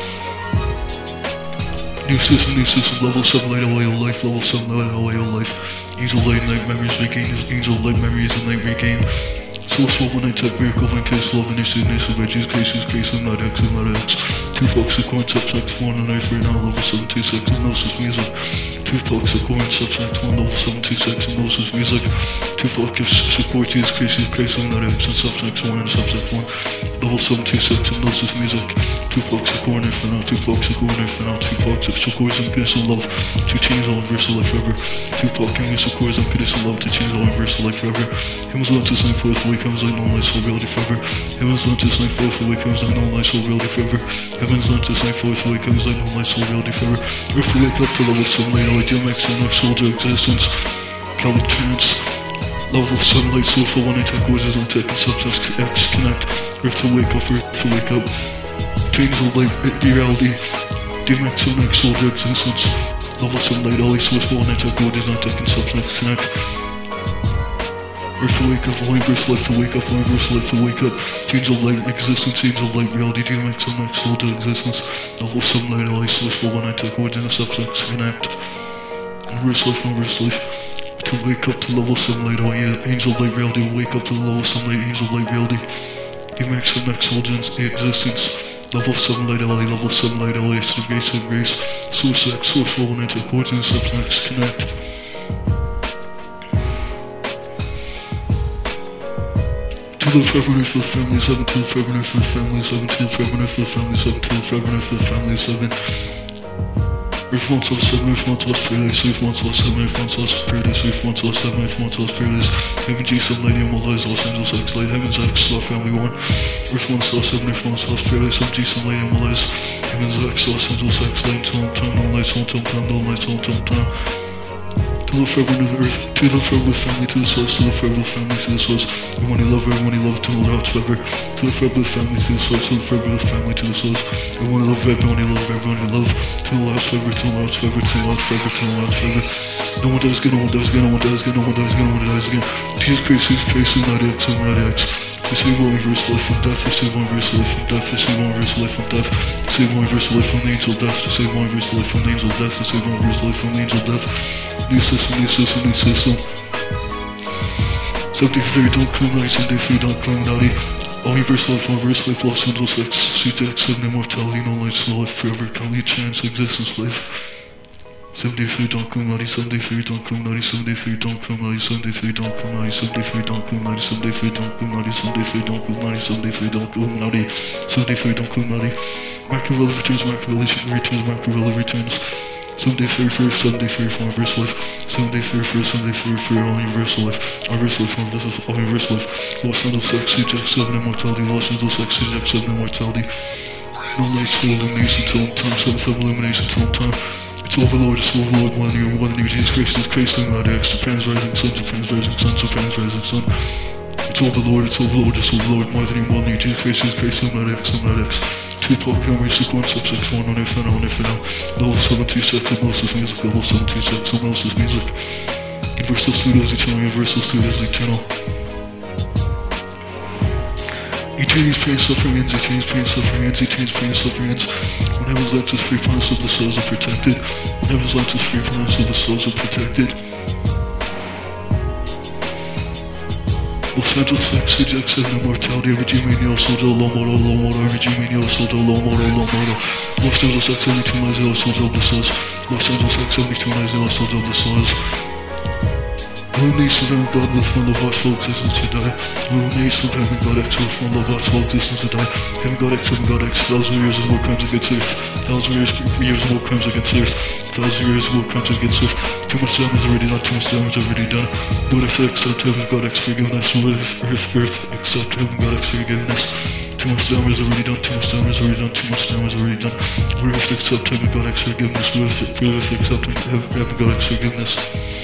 New system, new system, level 7 light away your life, level 7 light away your life. Angel light night memories regain, angel light memories and night regain. Source for one attack, bear covering case, love and issue, nice of edges, cases, case, I'm not X, I'm not X. Two fox, a coin, subsect, one, a knife, right now, level 72 sex, hypnosis, music. Two fox, a coin, subsect, one, level 72 sex, hypnosis, music. Two fox, support, these cases, case, I'm not X, and subsect, one, and subsect, one. Level sex, music. Two fox, a corner for now, two fox, a corner for now, two fox, a support, and love. Two chains, all universal life forever. Two fucking, a support, and love, two chains, all universal life forever. Humans love to sing for us, wake comes like no lights will reality forever. Heaven's not just like forth, away comes like no lights will reality forever. Heaven's not just like forth, away comes like no lights will reality forever. Earth will wake up to love of sunlight, all ideal max and our to existence. Count chance. Love of sunlight, so for one attack, wishes on tech and substance, X connect. If will wake up, if will wake up. Change of life, reality. DMX and X, soul to existence. Love of sunlight, always soul for one attack, wishes on tech and substance, connect. Earth wake up, only Earth let's awake up, only Earth let's awake up. Change the light existence, change the light reality, do you make some next soul to existence. The whole some night I blissful when I took within a substance connect. Reverse life, reverse life. To wake up to level some light, oh yeah, angel light reality, wake up to level some light, angel light reality. You make some next to existence. Level 7 light oh alley, level 7 light alley, subgrace, subgrace, source X, source flow, and into coordinates, subnext, connect. the feminist with family, 17 feminist with family, 17 feminist with family, 17 feminist with family, 17. If one lost seven, if one lost paradise, if one lost seven, if one lost paradise, if one lost seven, if one lost paradise. Heaven G, some lady in my lies, Los Angeles X, light heavens X, love family one. If one lost seven, if one lost paradise, some G, some lady in my lies. Heavens X, Los Angeles X, light, tone, tone, all night, tone, tone, tone, all night, tone, tone, tone. To the forever earth, to the forever family, to the source, to the forever family, to the source. Everyone you love, everyone you love, to the hearts forever. To the forever family, to the source, to the forever family, to the source. Everyone you love, everyone you love, everyone you love. To the last forever, to the last forever, to the last forever, to the last forever. No one dies again, no one dies again, no one dies again, no one dies again, no one dies again. Jesus Christ, Jesus Christ, is not X, is not X. Save one reverse life from death, save one reverse life from death, save one reverse life from death, save one reverse life from angel death, save one reverse life from angel death, save one reverse life from angel death. New system, new system, new system. Something very don't come night, something very don't come naughty. All reverse life, all reverse life, Los Angeles X, CTX, 7 immortality, no life, no life forever, Kali chance, existence, life. 73 don't come naughty, 73 don't come naughty, 73 don't come naughty, 73 don't come naughty, 73 don't come naughty, 73 don't come naughty, 73 don't come naughty, 73 don't come naughty, 73 don't come naughty. Machiavelli returns, Machiavelli returns, Machiavelli returns. Someday fear for Sunday fear for reverse life. Someday fear for Sunday fear for universal life. Reverse life is all universal life. Los Angeles X, CJX 7 immortality. Los Angeles X, CJX 7 immortality. No lights, full illumination till time. Seven seven illumination till time. It's overlord, it's overlord, one in your one in your Jesus Christ is Christ in my X, depends rising sun, depends rising sun, depends rising sun. It's overlord, it's overlord, it's overlord, one in your one in your Jesus Christ is Christ in my X, in my X. Two pop camera, six one, sub six one, on if and on if and on. Level 76, level 76, level 76, someone else's music. Universal Studios Eternal, Universal Studios Eternal. Eternity's pain, suffering ends, eternity's pain, suffering ends, eternity's pain, suffering ends. When heaven's light is free from us, of the souls are protected. When heaven's light is free from us, of the souls are protected. Los Angeles X, Ajax, and Immortality, G Mania, Soldier, Low Moto, Low Moto, G Mania, Soldier, Low Moto, Low Moto. Los Angeles X, 72 Lies, Yellow Soldier of the Souls. Los Angeles X, 72 Lies, Yellow Soldier of the Souls. Illumination of God with one of us full existence to die. Of heaven God X with one of us full existence to die. Heaven God X, heaven God X, thousand years of war crimes against earth. Thousand years, years of war crimes against earth. Thousand years of war crimes against earth. Too much damage already done, too much damage already done. What if accept heaven God X forgiveness? If earth, earth accept heaven God X forgiveness? Too much damage already done, too much damage already done, too much damage already done. If accept heaven God X forgiveness? If accept heaven God X forgiveness?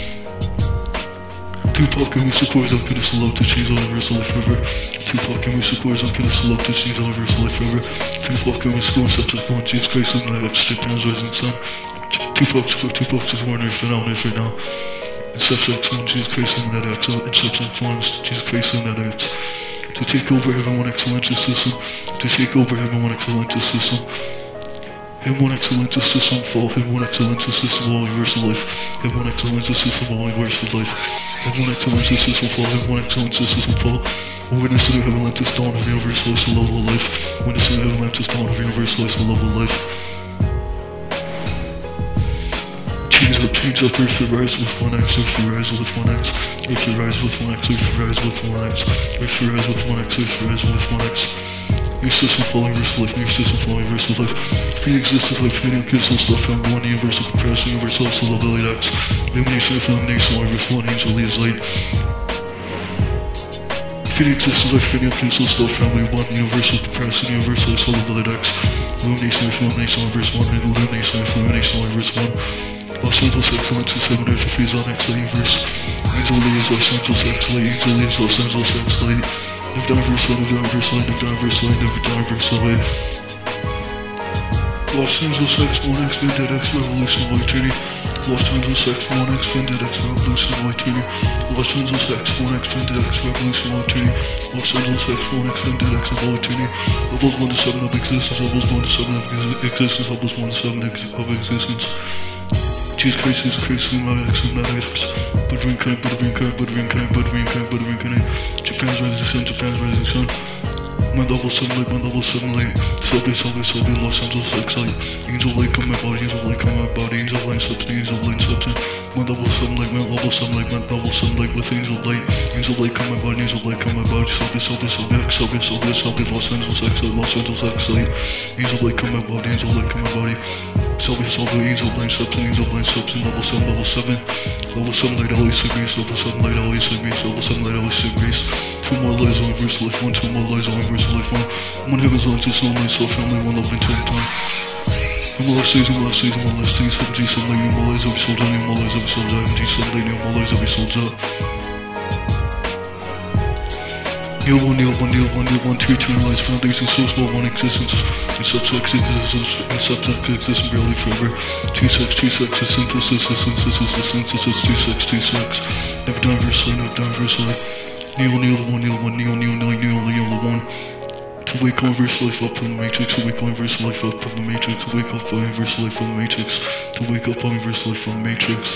Tupac and Mr. Coors, I'm gonna salute to cheese over Life Forever. Tupac and Mr. Coors, I'm gonna salute to cheese over Life Forever. Tupac and Mr. Coors, just going Jesus Christ, and I have straight hands rising sun. Tupac, Tupac is born right now, right now. Subsex one, Jesus Christ, and that acts. Subsex one, Jesus Christ, and that acts. To take over everyone excellent system. To take over everyone excellent system. Him one excellent system fall, him one excellent system all universal life. Him one excellent system all universal life. Him one excellent system fall, him one excellent system fall. Witness to the heaven Atlantis dawn of universal life, the level of life. Witness to the heaven Atlantis dawn of universal life, the level of life. Change up, change up, earth to rise with one X, earth to rise with one X, earth to rise with one X, earth to rise with one X, earth to rise with one X, earth to rise with one X. New system following universal life, new system following universal life. Free existence life, freedom, crystal stuff, found one universal compressed, universal soul ability X. Illumination, illumination, universal one angel leads light. Free existence life, freedom, crystal stuff, family one universal compressed, universal soul ability X. Illumination, illumination, universe one, illumination, illumination, universe one. Los Angeles excellence to seven earth freeze on X universe. Angel leads Los Angeles X light, angel leads Los Angeles X light. Never diverse light, never diverse light, never diverse light, never diverse light. Los Angeles X, 1X, Vended X, Revolution, White. Los Angeles X, 1X, Vended X, Revolution, White. Los Angeles X, 1X, Vended X, Revolution, White. Los Angeles X, 1X, Vended X, Trinity. Levels 1 to 7 of existence, levels 1 to 7 of existence, levels 1 to 7 of existence. Jesus Christ, Jesus Christ, Luminati X, Luminati X. Buttering kind, buttering kind, buttering kind, buttering kind, buttering kind. Japan's rising sun, Japan's rising sun. My level 7 light, my level 7 light. Subway, subway, subway, Los Angeles light. Angel light come my body, angel light come my body, angel light substance, angel light substance. My level 7 light, my level 7 light, my level 7 light with angel light. Angel light come my body, angel light come my body. Subway, subway, X, subway, subway, subway, Los Angeles light, Los Angeles light. Angel light come my body, angel light come my body. Subway, subway, angel light substance, angel light substance, level 7, level 7. Level 7 light always agrees, level 7 light always agrees, level 7 light always agrees. Two more lies on verse life one, two more lies on verse life one. One heaven's light, just only self family, one love until time. And more season, more season, more less things, seven G, seven lady, more lies every soul down, more lies every G, seven lady, more lies every soul up. Kneel one, kneel one, kneel one, kneel one, two eternalized foundation, source law, one existence, and subsex existence, and subsex existence, reality forever. Two sex, two sex, a synthesis, a synthesis, a synthesis, two sex, two sex. Never diverse light, never diverse light. Kneel, kneel, one, kneel, one, kneel, kneel, kneel, kneel, kneel, one. To wake up verse life up from the matrix, to wake up verse life up from the matrix, to wake up verse life from the matrix, to wake up verse life from the matrix.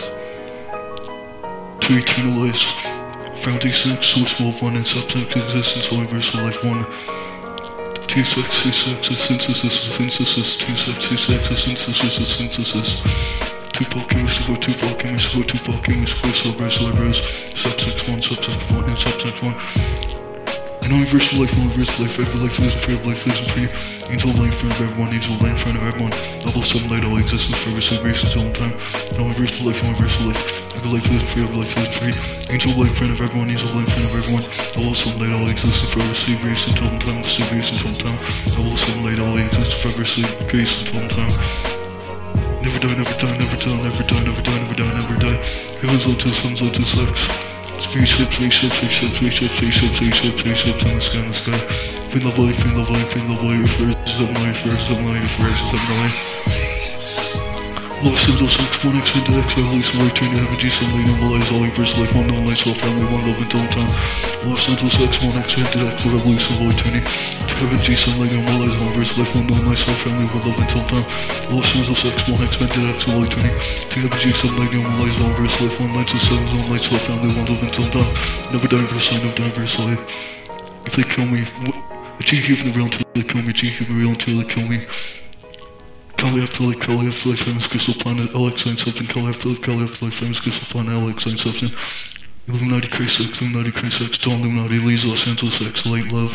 To eternalize. Foundation X, source world one, and subsex existence, all universal life one. Two sex, two sex, a synthesis, a synthesis, two sex, two sex, a synthesis, a synthesis. Two fucking mystical, two fucking mystical, two fucking mystical, celebrate, celebrate, subsex one, subsex one, and subsex one. And all universal life, all universal life, every life is free, life is free. Angel light in front of everyone, angel light in front of everyone. Level 7 light, all existence, forever, so grace until all time. And all universal life, all universal life. Every life is free, every life is free. Angel light in front of everyone, angel light in front of everyone. Level 7 light, all existence, forever, see grace until all time, see grace until all time. Level 7 light, all existence, forever, see grace until all time. Never die, never die, never die, never die, never die, never die, never die. Heaven's light to sun's light to sex. Spaceship, spaceship, spaceship, spaceship, spaceship, spaceship, spaceships in the sky, in the sky. Feel the light, feel the light, feel the light, first the night, first the night, first the night. Angeles X, one X into X, release of return to heaven, Jesus, and normalize all universe, life, one known light, soul, family, one love until time. Angeles X, one X into X, release of eternity. Heaven, Jesus, and light, normalize all universe, life, one known light, soul, family, one love until time. Angeles X, one X into X, eternity. Heaven, Jesus, and light, normalize all universe, life, one light, soul, seven, one light, soul, family, one love until time. Never die for a sign, for a slave. If they kill me, I can't the real until they kill me, I can't the real until they kill me. Kali Afterlife, Kali Afterlife, famous crystal planet, LX sign something, Kali Afterlife, Kali Afterlife, famous crystal planet, LX sign something. Illuminati Christ X, Illuminati Christ X, Dawn Illuminati, Lee's Los Angeles X, Light Love.